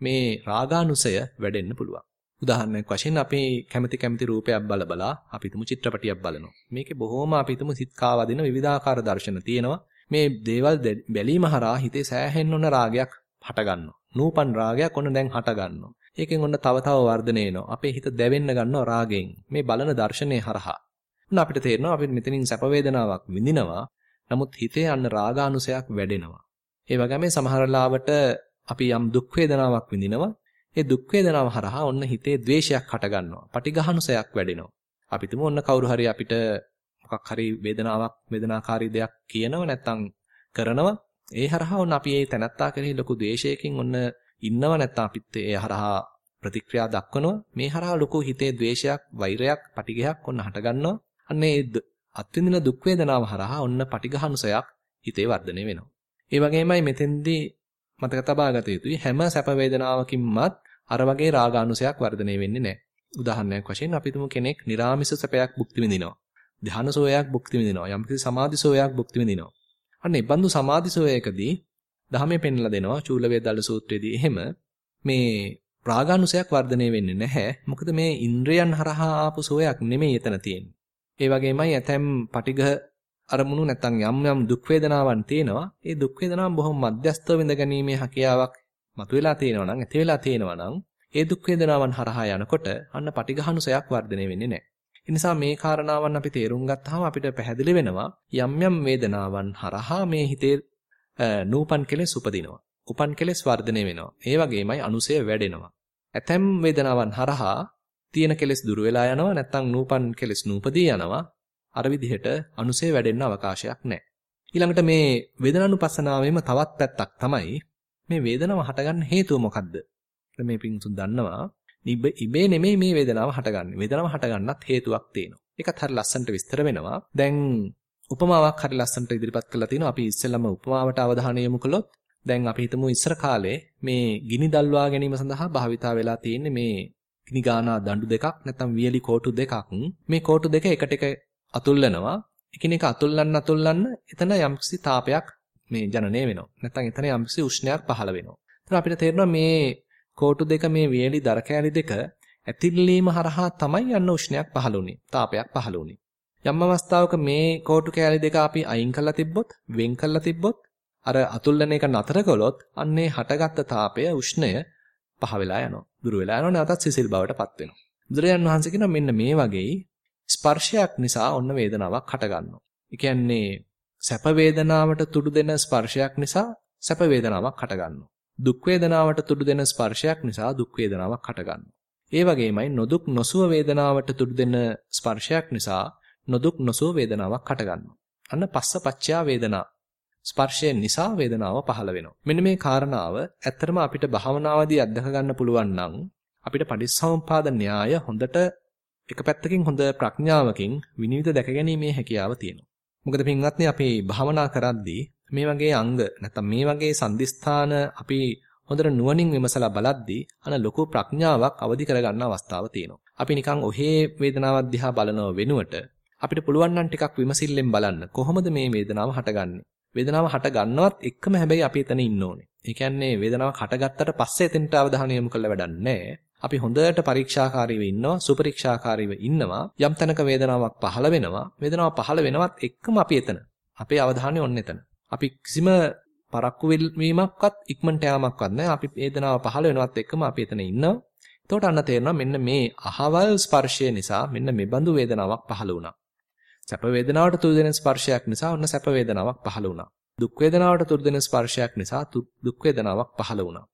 S1: මේ රාගානුසය වැඩෙන්න පුළුවන්. උදාහරණයක් වශයෙන් අපි කැමති කැමති රූපයක් බල බලා අපි තුමු චිත්‍රපටියක් බලනවා. මේකේ බොහොම අපි තුමු සිත් කාවදින විවිධාකාර දර්ශන තියෙනවා. මේ දේවල් බැලීම හරහා හිතේ සෑහෙන්න ඕන රාගයක් හට ගන්නවා. නූපන් රාගයක් ඔන්න දැන් හට ගන්නවා. ඒකෙන් ඔන්න තව තව වර්ධනය වෙනවා. අපේ හිත දැවෙන්න ගන්නවා රාගයෙන්. මේ බලන දර්ශනය හරහා. ඔන්න අපිට තේරෙනවා අපි මෙතනින් සැප වේදනාවක් විඳිනවා. නමුත් හිතේ අන්න රාගානුසයක් වැඩෙනවා. ඒ වගේම සමහර ලාවට අපි යම් දුක් වේදනාවක් විඳිනවා. ඒ දුක් වේදනාව හරහා ඔන්න හිතේ ද්වේෂයක් හටගන්නවා. පටිඝහනුසයක් වැඩෙනවා. අපි තුමු ඔන්න කවුරු හරි අපිට මොකක් හරි වේදනාවක් වේදනාකාරී දෙයක් කියනවා නැත්නම් කරනවා. ඒ හරහා ඔන්න අපි ඒ තනත්තා කරේ ලොකු ද්වේෂයකින් ඔන්න ඉන්නව නැත්නම් අපිත් ඒ හරහා ප්‍රතික්‍රියා දක්වනවා. මේ හරහා ලොකු හිතේ ද්වේෂයක්, වෛරයක්, පටිඝයක් ඔන්න හටගන්නවා. අන්න ඒ අත්විඳින දුක් වේදනාව හරහා ඔන්න පටිඝහනුසයක් හිතේ වර්ධනය වෙනවා. ඒ වගේමයි මෙතෙන්දී මතක තබා ගත යුතුයි හැම සැප වේදනාවකින්මත් අර වගේ රාගානුසයක් වර්ධනය වෙන්නේ නැහැ. උදාහරණයක් වශයෙන් අපි තුමු කෙනෙක් निराமிස සැපයක් භුක්ති විඳිනවා. ධානසෝයක් භුක්ති විඳිනවා. යම්කිසි සමාධිසෝයක් භුක්ති විඳිනවා. අන්න ඒ බඳු සමාධි සෝයකදී දහමේ පෙන්ලා දෙනවා චූල වේදල්ල සූත්‍රයේදී එහෙම මේ රාගානුසයක් වර්ධනය වෙන්නේ නැහැ. මොකද මේ ඉන්ද්‍රයන් හරහා ආපු සෝයක් නෙමෙයි එතන තියෙන්නේ. ඒ වගේමයි ඇතැම් පටිඝ අරමුණු නැත්නම් යම් යම් දුක් වේදනාවන් තියෙනවා. ඒ දුක් වේදනාවන් බොහොම මධ්‍යස්තව විඳ ගැනීමේ හැකියාවක් මතුවලා තියෙනවා නම් ඇති වෙලා තියෙනවා නම් ඒ දුක් වේදනාවන් හරහා යනකොට අන්න පටිඝහනුසයක් වර්ධනය වෙන්නේ නැහැ. ඒ නිසා මේ කාරණාවන් අපි තේරුම් ගත්තාම අපිට පැහැදිලි වෙනවා යම් යම් වේදනාවන් හරහා මේ හිතේ නූපන් කෙලෙස් උපදිනවා. උපන් කෙලෙස් වර්ධනය වෙනවා. ඒ වගේමයි අනුසය වැඩෙනවා. ඇතැම් වේදනාවන් හරහා තියෙන කෙලෙස් දුර වෙලා යනවා නැත්නම් නූපන් කෙලෙස් නූපදී යනවා. අර විදිහට අනුසය වැඩෙන්න අවකාශයක් නැහැ. ඊළඟට මේ වේදනානුපස්සනාවෙම තවත් පැත්තක් තමයි මේ වේදනාව හටගන්න හේතුව මොකද්ද? මේ පිංසුන් දන්නවා ඉබේ නෙමෙයි මේ වේදනාව හටගන්නේ. වේදනාව හටගන්නත් හේතුවක් තියෙනවා. ඒකත් හරි ලස්සනට විස්තර වෙනවා. දැන් උපමාවක් හරි ලස්සනට ඉදිරිපත් කරලා තිනවා. අපි ඉස්සෙල්ලම උපමාවට අවධානය යොමු කළොත් දැන් අපි හිතමු ඉස්සර කාලේ මේ ගිනි දල්වා ගැනීම සඳහා භාවිතා වෙලා තියෙන්නේ මේ ගිනි ගානා දඬු දෙකක් නැත්නම් වියලි කෝටු දෙකක්. මේ කෝටු දෙක එකට එක අතුල්ලනවා. එකිනෙක අතුල්ලන්න අතුල්ලන්න එතන යම්කිසි තාපයක් මේ ජනනය වෙනවා. නැත්නම් එතන යම්කිසි උෂ්ණයක් පහළ වෙනවා. එතන අපිට තේරෙනවා මේ කෝටු දෙක මේ වියලි දර දෙක ඇතිල්ලීම හරහා තමයි යන්න උෂ්ණයක් පහළ වුනේ. තාපයක් පහළ වුනේ. යම් අවස්ථාවක මේ කෝටු කෑලි දෙක අපි අයින් කරලා තිබ්බොත්, වෙන් කරලා තිබ්බොත්, අර අතුල්ලන එක නතර කළොත් අන්නේ හටගත්ත තාපය උෂ්ණය පහ වෙලා යනවා. දුර වෙලා යනවා නැවතත් සිසිල් බවටපත් වෙනවා. බුදුරජාන් වහන්සේ කියනවා මෙන්න මේ වගේ ස්පර්ශයක් නිසා ඔන්න වේදනාවක් හටගන්නවා. ඒ කියන්නේ සැප වේදනාවට තුඩු දෙන ස්පර්ශයක් නිසා සැප වේදනාවක් හටගන්නවා. දුක් වේදනාවට තුඩු දෙන ස්පර්ශයක් නිසා දුක් වේදනාවක් හටගන්නවා. ඒ වගේමයි නොදුක් නොසුව වේදනාවට තුඩු දෙන ස්පර්ශයක් නිසා නොදුක් නොසුව වේදනාවක් හටගන්නවා. අන්න පස්ස පච්චයා වේදනා. ස්පර්ශය නිසා වේදනාව පහළ වෙනවා. මෙන්න මේ කාරණාව ඇත්තටම අපිට භාවනාවදී අත්දක ගන්න පුළුවන් නම් අපිට පටිච්චසමුප්පාද න්‍යාය හොඳට එක පැත්තකින් හොඳ ප්‍රඥාවකින් විනිවිද දැකගැනීමේ හැකියාව තියෙනවා. මොකද පින්වත්නි අපි භාවනා කරද්දී මේ වගේ අංග නැත්නම් මේ වගේ සම්දිස්ථාන අපි හොඳට නුවණින් විමසලා බලද්දී අන ලොකු ප්‍රඥාවක් අවදි කරගන්න අවස්ථාවක් තියෙනවා. අපි නිකන් ඔහේ වේදනාවක් දිහා බලනව වෙනුවට අපිට පුළුවන් නම් ටිකක් විමසිල්ලෙන් බලන්න කොහොමද මේ වේදනාව හටගන්නේ? වේදනාව හට ගන්නවත් එක්කම හැබැයි අපි එතන ඉන්න ඕනේ. ඒ කියන්නේ වේදනාවක් හටගත්තට පස්සේ එතෙන්ට අවධානය යොමු කරලා වැඩක් නැහැ. අපි හොඳට පරීක්ෂාකාරීව ඉන්නවා, සුපරීක්ෂාකාරීව ඉන්නවා. යම් තැනක වේදනාවක් පහළ වෙනවා. වේදනාව පහළ වෙනවත් එක්කම අපි එතන. අපේ අවධානය ඔන්න එතන. අපි කිසිම පරක්කු වීමක්වත් ඉක්මනට යාමක්වත් නැහැ. අපි වේදනාව පහළ වෙනවත් එක්කම අපි එතන ඉන්නවා. එතකොට අන්න තේරෙනවා මෙන්න මේ අහවල් ස්පර්ශය නිසා මෙන්න මේ බඳු වේදනාවක් පහළ වුණා. සැප වේදනාවට තුරු දෙන ස්පර්ශයක් නිසා ඔන්න සැප වේදනාවක් පහළ වුණා. දුක් වේදනාවට තුරු දෙන ස්පර්ශයක් නිසා දුක් වේදනාවක් පහළ වුණා.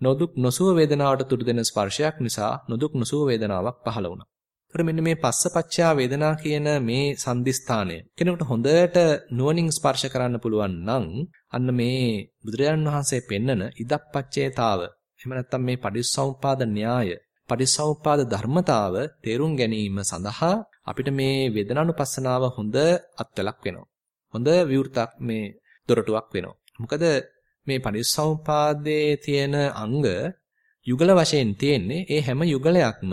S1: නොදුක් නොසුව වේදනාවට තුරු දෙන ස්පර්ශයක් නිසා නොදුක් නොසුව වේදනාවක් පහළ වුණා. ඒතර මෙන්න මේ පස්සපච්චා වේදනා කියන මේ සංදිස්ථානය කෙනෙකුට හොඳට නුවණින් ස්පර්ශ කරන්න පුළුවන් නම් අන්න මේ බුදුරජාණන් වහන්සේ පෙන්නන ඉදප්පච්චේතාව එහෙම නැත්නම් මේ පටිච්චසමුපාද න්‍යාය පටිච්චසමුපාද ධර්මතාව තේරුම් ගැනීම සඳහා අපිට මේ වේදනානුපස්සනාව හොඳ අත්වලක් වෙනවා. හොඳ විවෘතක් මේ දොරටුවක් වෙනවා. මොකද මේ පටිච්චසමුපාදයේ තියෙන අංග යුගල වශයෙන් තියෙන්නේ ඒ හැම යුගලයක්ම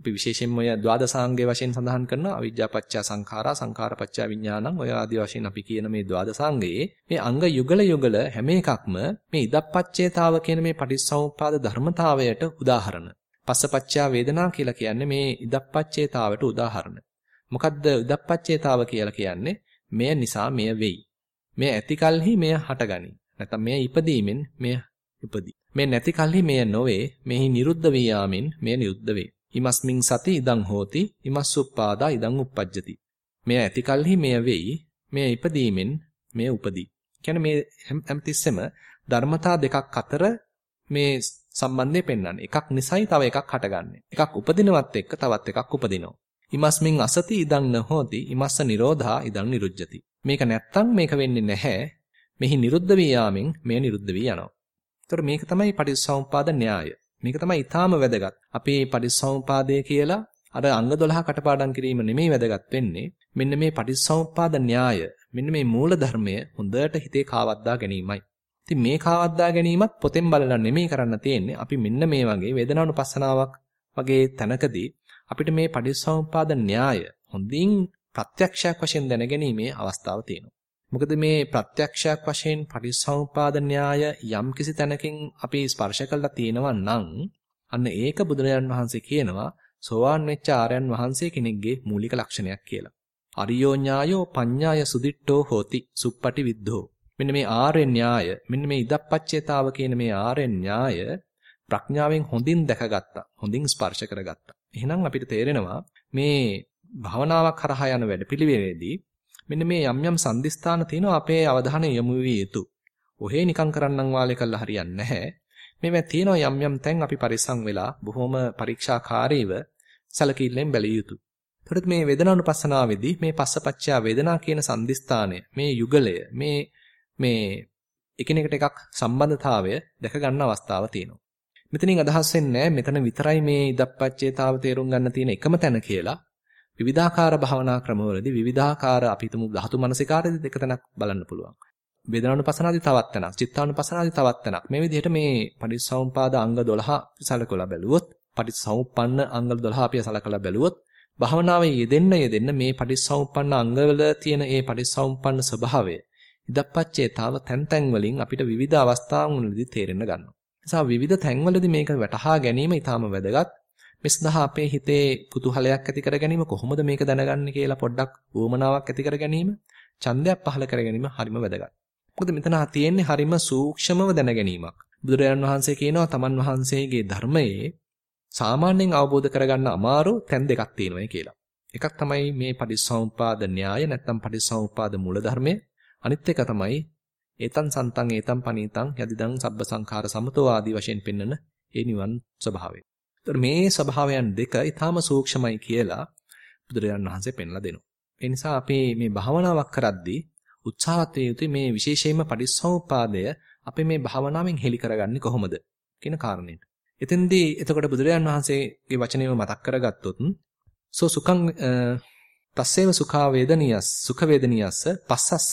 S1: අපි විශේෂයෙන්ම ඔය ද්වාදසාංගයේ වශයෙන් සඳහන් කරන අවිජ්ජාපච්චය සංඛාරා සංඛාරපච්චය විඥානං ඔය ආදී වශයෙන් අපි කියන මේ ද්වාදසාංගයේ මේ අංග යුගල යුගල හැම එකක්ම මේ ඉදප්පච්චේතාව කියන මේ පටිච්චසමුපාද ධර්මතාවයට උදාහරණ. පස්සපච්චය වේදනා කියලා කියන්නේ මේ ඉදප්පච්චේතාවට උදාහරණ. මොකද්ද ඉදප්පච්චේතාව කියලා කියන්නේ? මෙය නිසා මෙය වෙයි. මේ ඇති කලෙහි මෙය හටගනි. නැත්නම් මෙය ඉපදීමෙන් මෙය ඉපදී. මේ නැති කලෙහි මෙය නොවේ. මෙහි නිරුද්ධ වී යාමෙන් මෙය නිරුද්ධ වේ. ඉමස්මින් සති ඉදං හෝති ඉමස්සුප්පාදා ඉදං uppajjati මෙය ඇති කලෙහි මෙය වෙයි මෙය ඉපදීමෙන් මෙය උපදී. කියන්නේ මේ හැමතිස්සෙම ධර්මතා දෙකක් අතර මේ සම්බන්ධය පෙන්වන්නේ. එකක් නිසයි තව එකක් හටගන්නේ. එකක් උපදිනවත් එක්ක තවත් එකක් උපදිනවා. ඉමස්මින් අසති ඉදං නහෝති ඉමස්ස නිරෝධා ඉදං නිරුජ්ජති. මේක නැත්තම් මේක වෙන්නේ නැහැ. මෙහි නිරුද්ධ වී යාමෙන් මෙය නිරුද්ධ වී යනවා. එතකොට මේක තමයි පටිච්චසමුපාද න්‍යාය. මේක තමයි ඊටාම වැදගත්. අපේ පටිච්චසමුපාදය කියලා අර අංග 12 කටපාඩම් කිරීම නෙමෙයි වැදගත් වෙන්නේ. මෙන්න මේ පටිච්චසමුපාද න්‍යාය, මෙන්න මේ මූල ධර්මය හොඳට හිතේ කාවද්දා ගැනීමයි. ඉතින් මේ කාවද්දා ගැනීමත් පොතෙන් බලලා නෙමෙයි කරන්න තියෙන්නේ. අපි මෙන්න මේ වගේ වේදනානුපස්සනාවක් වගේ තැනකදී අපිට මේ පටිච්චසමුපාද න්‍යාය හොඳින් ප්‍රත්‍යක්ෂයක් වශයෙන් දැනගැනීමේ අවස්ථාව තියෙනවා. මොකද මේ ප්‍රත්‍යක්ෂයක් වශයෙන් පටිච්චසමුපාද න්‍යාය යම් කිසි තැනකින් අපි ස්පර්ශ කළා තියෙනවා නම් අන්න ඒක බුදුරජාන් වහන්සේ කියනවා සෝවාන් වෙච්ච ආර්යයන් වහන්සේ කෙනෙක්ගේ මූලික ලක්ෂණයක් කියලා. අරියෝ ඥායෝ පඤ්ඤාය සුදිට්ඨෝ හෝති සුප්පටි විද්ධෝ. මෙන්න මේ ආර්ය න්‍යාය මෙන්න මේ ඉදප්පච්චේතාව කියන මේ ආර්ය න්‍යාය ප්‍රඥාවෙන් හොඳින් දැකගත්තා. හොඳින් ස්පර්ශ කරගත්තා. එහෙනම් අපිට තේරෙනවා මේ භවනාවක් කරහා යන වැඩපිළිවෙලේදී මෙන්න මේ යම් යම් සම්දිස්ථාන තියෙනවා අපේ අවධානය යොමු විය යුතු. ඔහේ නිකන් කරන්නම් වාලේ කළා හරියන්නේ නැහැ. මේවා තියෙනවා යම් යම් තැන් අපි පරිස්සම් වෙලා බොහොම පරීක්ෂාකාරීව සැලකිල්ලෙන් බැලිය යුතු. එතකොට මේ වේදනානුපස්සනාවේදී මේ පස්සපච්චා වේදනා කියන සම්දිස්ථානය මේ යුගලය මේ මේ එකිනෙකට එකක් සම්බන්ධතාවය දැක ගන්න අවස්ථාව තියෙනවා. මෙතනින් අදහස් වෙන්නේ මෙතන විතරයි මේ ඉදප්පච්චේතාව තේරුම් ගන්න තියෙන එකම තැන කියලා. විවිධාකාර භාවනා ක්‍රමවලදී විවිධාකාර අපි හිතමු ධාතු මනසිකාරයේදී දෙක තැනක් බලන්න පුළුවන්. වේදනානුපසනාදී තවත් තැනක්, චිත්තානුපසනාදී තවත් තැනක්. මේ විදිහට මේ පටිච්චසමුපාද අංග 12 සලකලා බැලුවොත්, පටිච්චසමුප්පන්න අංග 12 අපි සලකලා බැලුවොත්, භාවනාවේ යෙදෙන්න යෙදෙන්න මේ පටිච්චසමුප්පන්න අංගවල තියෙන ඒ පටිච්චසමුප්පන්න ස්වභාවය ඉදප්පච්චේතාව තැන් තැන් වලින් අපිට විවිධ අවස්ථාවන් වලදී තේරෙන්න ගන්නවා. නිසා විවිධ තැන්වලදී මේක වටහා ගැනීම ඊටාම වැදගත්. මේ සඳහා අපේ හිතේ කුතුහලයක් ඇති කර ගැනීම කොහොමද මේක දැනගන්නේ කියලා පොඩ්ඩක් උවමනාවක් ඇති කර ගැනීම, ඡන්දයක් පහළ කර ගැනීම හරිම වැදගත්. මොකද මෙතන තියෙන්නේ හරිම සූක්ෂමව දැන ගැනීමක්. බුදුරජාණන් වහන්සේ කියනවා තමන් වහන්සේගේ ධර්මයේ සාමාන්‍යයෙන් අවබෝධ කරගන්න අමාරු තැන් දෙකක් තියෙනවා කියලා. එකක් තමයි මේ පටිච්චසමුපාද න්‍යාය නැත්නම් පටිච්චසමුපාද මූලධර්මය. අනිත් එක තමයි ඒතන් සන්තං ඒතන් පනීතං යදිදං සබ්බ සංඛාර සමතෝ ආදී වශයෙන් පෙන්වන ඒ නිවන් ස්වභාවය. ඒතර මේ ස්වභාවයන් දෙක ඊටාම සූක්ෂමයි කියලා බුදුරජාණන් වහන්සේ පෙන්ලා දෙනවා. ඒ නිසා අපි මේ භාවනාවක් කරද්දී උත්සාහත් යුතුයි මේ විශේෂයෙන්ම පටිච්චසමුපාදය අපේ මේ භාවනාවෙන් හෙලි කරගන්නේ කොහොමද කියන කාරණේට. එතෙන්දී එතකොට බුදුරජාණන් වහන්සේගේ වචනේම මතක් කරගත්තොත් සෝ සුඛං තස්සේව සුඛා වේදනියස් සුඛ වේදනියස්ස පස්සස්ස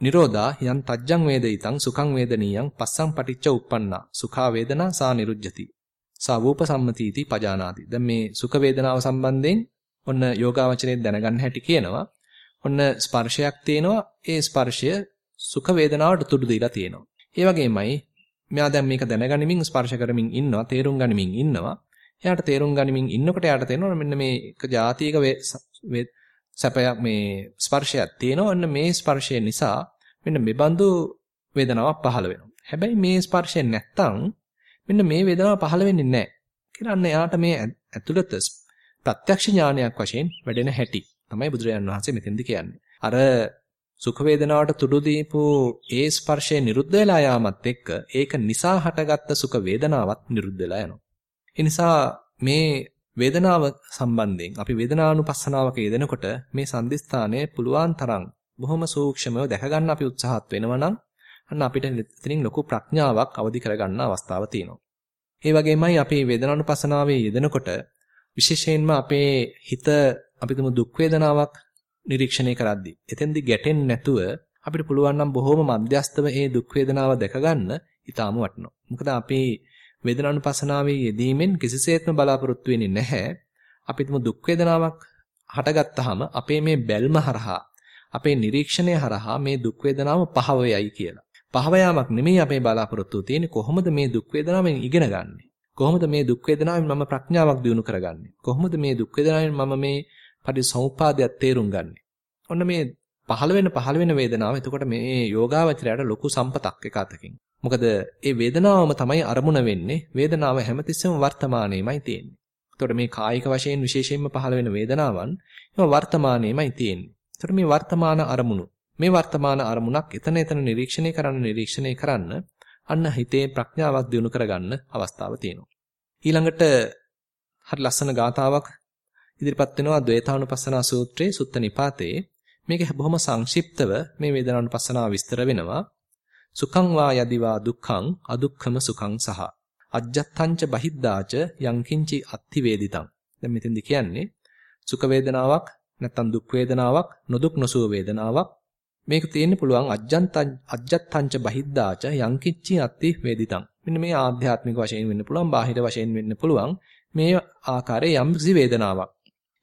S1: නිරෝධා යන් තජ්ජං වේදිතං සුඛං වේදනීයං පස්සං පටිච්ච උප්පන්නා සුඛා වේදනා සා නිරුජ්ජති සාවූප සම්මතිති පජානාති. දැන් මේ සුඛ වේදනාව සම්බන්ධයෙන් ඔන්න යෝගාවචරයේ දැනගන්න හැටි කියනවා. ඔන්න ස්පර්ශයක් තියෙනවා. ඒ ස්පර්ශය සුඛ වේදනාවට තුඩු දීලා තියෙනවා. ඒ වගේමයි මෙයා දැන් මේක දැනගනිමින් ස්පර්ශ කරමින් ඉන්නවා, තේරුම් ගනිමින් ඉන්නවා. එයාට තේරුම් ගනිමින් ඉන්නකොට එයාට තේරෙනවා මෙන්න මේ එක જાතියක සැපයක් මේ ස්පර්ශයක් තියෙනවා. ඔන්න මේ ස්පර්ශය නිසා මෙන්න මේ බඳු වේදනාවක් පහළ වෙනවා. හැබැයි මේ ස්පර්ශයෙන් නැත්තම් මෙන්න මේ වේදනාව පහළ වෙන්නේ නැහැ. කියලා අන්න එයාට මේ ඇතුළත ප්‍රත්‍යක්ෂ ඥානයක් වශයෙන් වැඩෙන හැටි තමයි බුදුරජාණන් වහන්සේ මෙතෙන්දි කියන්නේ. අර සුඛ වේදනාවට තුඩු දීපු ඒ ස්පර්ශය නිරුද්ධ වෙලා යාමත් එක්ක ඒක නිසා හටගත්ත සුඛ වේදනාවත් නිරුද්ධ වෙලා යනවා. ඒ නිසා මේ වේදනාව සම්බන්ධයෙන් අපි වේදනානුපස්සනාවක යෙදෙනකොට මේ සංදිස්ථානයේ පුළුවන් තරම් බොහොම සූක්ෂමව දැක ගන්න අපි උත්සාහත් වෙනවා නම් අන්න අපිට ඉතින් ලොකු ප්‍රඥාවක් අවදි කරගන්න අවස්ථාවක් තියෙනවා. ඒ වගේමයි අපි වේදනානුපස්සනාවේ යෙදෙනකොට විශේෂයෙන්ම අපේ හිත අපි තුමු දුක් වේදනාවක් නිරීක්ෂණය කරද්දී එතෙන්දි ගැටෙන්නේ නැතුව අපිට පුළුවන් නම් බොහොම මධ්‍යස්තව ඒ දුක් වේදනාව දැක ගන්න ඊටාම වටිනවා. මොකද අපි වේදනානුපස්සනාවේ යෙදීමෙන් කිසිසේත්ම බලාපොරොත්තු වෙන්නේ නැහැ. අපි තුමු දුක් වේදනාවක් හටගත්තාම අපේ මේ බැල්ම හරහා අපේ නිරීක්ෂණය හරහා මේ දුක් වේදනාව පහව යයි කියලා. පහව යාමක් නෙමෙයි අපේ බලාපොරොත්තු තියෙන්නේ කොහොමද මේ දුක් වේදනාවෙන් ඉගෙන ගන්නෙ? කොහොමද මේ දුක් වේදනාවෙන් මම ප්‍රඥාවක් දිනු කරගන්නේ? කොහොමද මේ දුක් වේදනාවෙන් මම මේ පරිසෞපාදයක් තේරුම් ගන්නෙ? ඔන්න මේ පහළ වෙන පහළ වෙන වේදනාව එතකොට මේ යෝගාවචරයට ලොකු සම්පතක් එක අතකින්. මොකද ඒ වේදනාවම තමයි අරමුණ වෙන්නේ. වේදනාව හැමතිස්සෙම වර්තමානයේමයි තියෙන්නේ. එතකොට මේ කායික වශයෙන් විශේෂයෙන්ම පහළ වෙන වේදනාවන් ඒවා වර්තමානයේමයි තියෙන්නේ. එතකොට මේ වර්තමාන අරමුණු මේ වර්තමාන අරමුණක් එතන එතන නිරීක්ෂණය කරන්න නිරීක්ෂණය කරන්න අන්න හිතේ ප්‍රඥාවක් දියුණු කරගන්න අවස්ථාව තියෙනවා. ඊළඟට හරි ලස්සන ගාතාවක් ඉදිරිපත් වෙනවා ද්වේතානුපස්සනා සූත්‍රයේ සුත්ත නිපාතේ මේක බොහොම සංක්ෂිප්තව මේ වේදනානුපස්සනාව විස්තර වෙනවා. සුඛං වා යදිවා දුක්ඛං අදුක්ඛම සුඛං සහ අජ්ජත්තංච බහිද්දාච යංකින්චි අත්ති වේදිතං. දැන් මෙතෙන්දි කියන්නේ සුඛ වේදනාවක් නැත්නම් දුක් වේදනාවක් නොදුක් නොසුව වේදනාවක් මේක තියෙන්න පුළුවන් අජ්ජන්තං අජ්ජත්තංච බහිද්දාච යංකිච්චි අත්ති වේදිතං. මෙන්න මේ ආධ්‍යාත්මික වශයෙන් වෙන්න පුළුවන්, බාහිර වශයෙන් වෙන්න පුළුවන්. මේ ආකාරයේ යම් කිසි වේදනාවක්.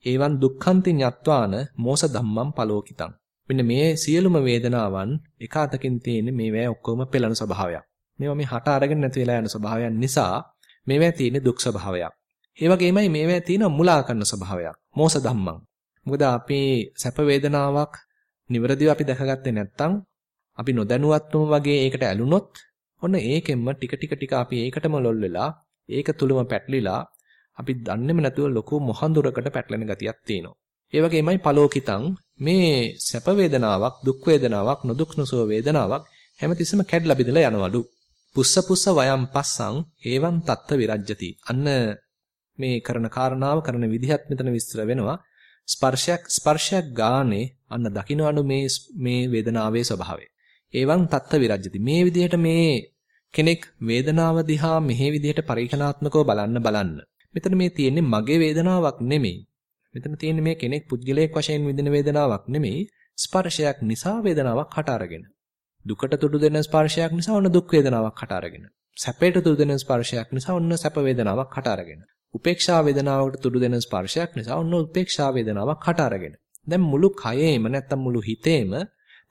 S1: ඒවන් දුක්ඛන්ති ඤත්වාන මෝස ධම්මං පලෝකිතං. මෙන්න මේ සියලුම වේදනාවන් එක අතකින් තියෙන මේවැ ඔක්කොම පෙළෙන ස්වභාවයක්. මේවා මේ හට අරගෙන නැති වෙලා යන ස්වභාවයන් නිසා මේවැ තියෙන දුක් ස්වභාවයක්. ඒ වගේමයි මේවැ තියෙන මුලා කරන ස්වභාවයක්. මෝස ධම්මං. මොකද අපි සැප වේදනාවක් නිවරදිව අපි දැකගත්තේ නැත්නම් අපි නොදැනුවත්වම වගේ ඒකට ඇලුනොත් ඔන්න ඒකෙන්ම ටික ටික ටික අපි ඒකටම ලොල් වෙලා ඒක තුලම පැටලිලා අපි දන්නේම නැතුව ලොකු මොහඳුරකට පැටලෙන ගතියක් තියෙනවා. ඒ වගේමයි පලෝකිතං මේ සැප වේදනාවක් දුක් වේදනාවක් නොදුක් නොසුව වේදනාවක් හැමතිස්සෙම කැඩලා බෙදලා යනවලු. පුස්ස පුස්ස වයම් පස්සං ඒවං තත්ත විරජ්‍යති. අන්න මේ කරන කාරණාව කරන විදිහත් මෙතන විස්තර වෙනවා. ස්පර්ශයක් ස්පර්ශයක් ගානේ අන්න දකින්න අනු මේ මේ වේදනාවේ ස්වභාවය. ඒවන් තත්ත විරජ්‍යති. මේ විදිහට මේ කෙනෙක් වේදනාව දිහා මෙහි විදිහට පරීක්ෂණාත්මකව බලන්න බලන්න. මෙතන මේ තියෙන්නේ මගේ වේදනාවක් නෙමෙයි. මෙතන තියෙන්නේ මේ කෙනෙක් පුද්ගලයෙක් වශයෙන් විඳින වේදනාවක් නෙමෙයි. ස්පර්ශයක් නිසා වේදනාවක් හට අරගෙන. දුකට තුඩු දෙන ස්පර්ශයක් නිසා ඔන්න දුක් වේදනාවක් හට අරගෙන. සැපයට තුඩු දෙන ස්පර්ශයක් නිසා ඔන්න සැප වේදනාවක් හට අරගෙන. උපේක්ෂා වේදනාවකට තුඩු දෙන ස්පර්ශයක් නිසා ඔන්න උපේක්ෂා වේදනාවක් හට අරගෙන. දැන් මුළු කයේම නැත්තම් මුළු හිතේම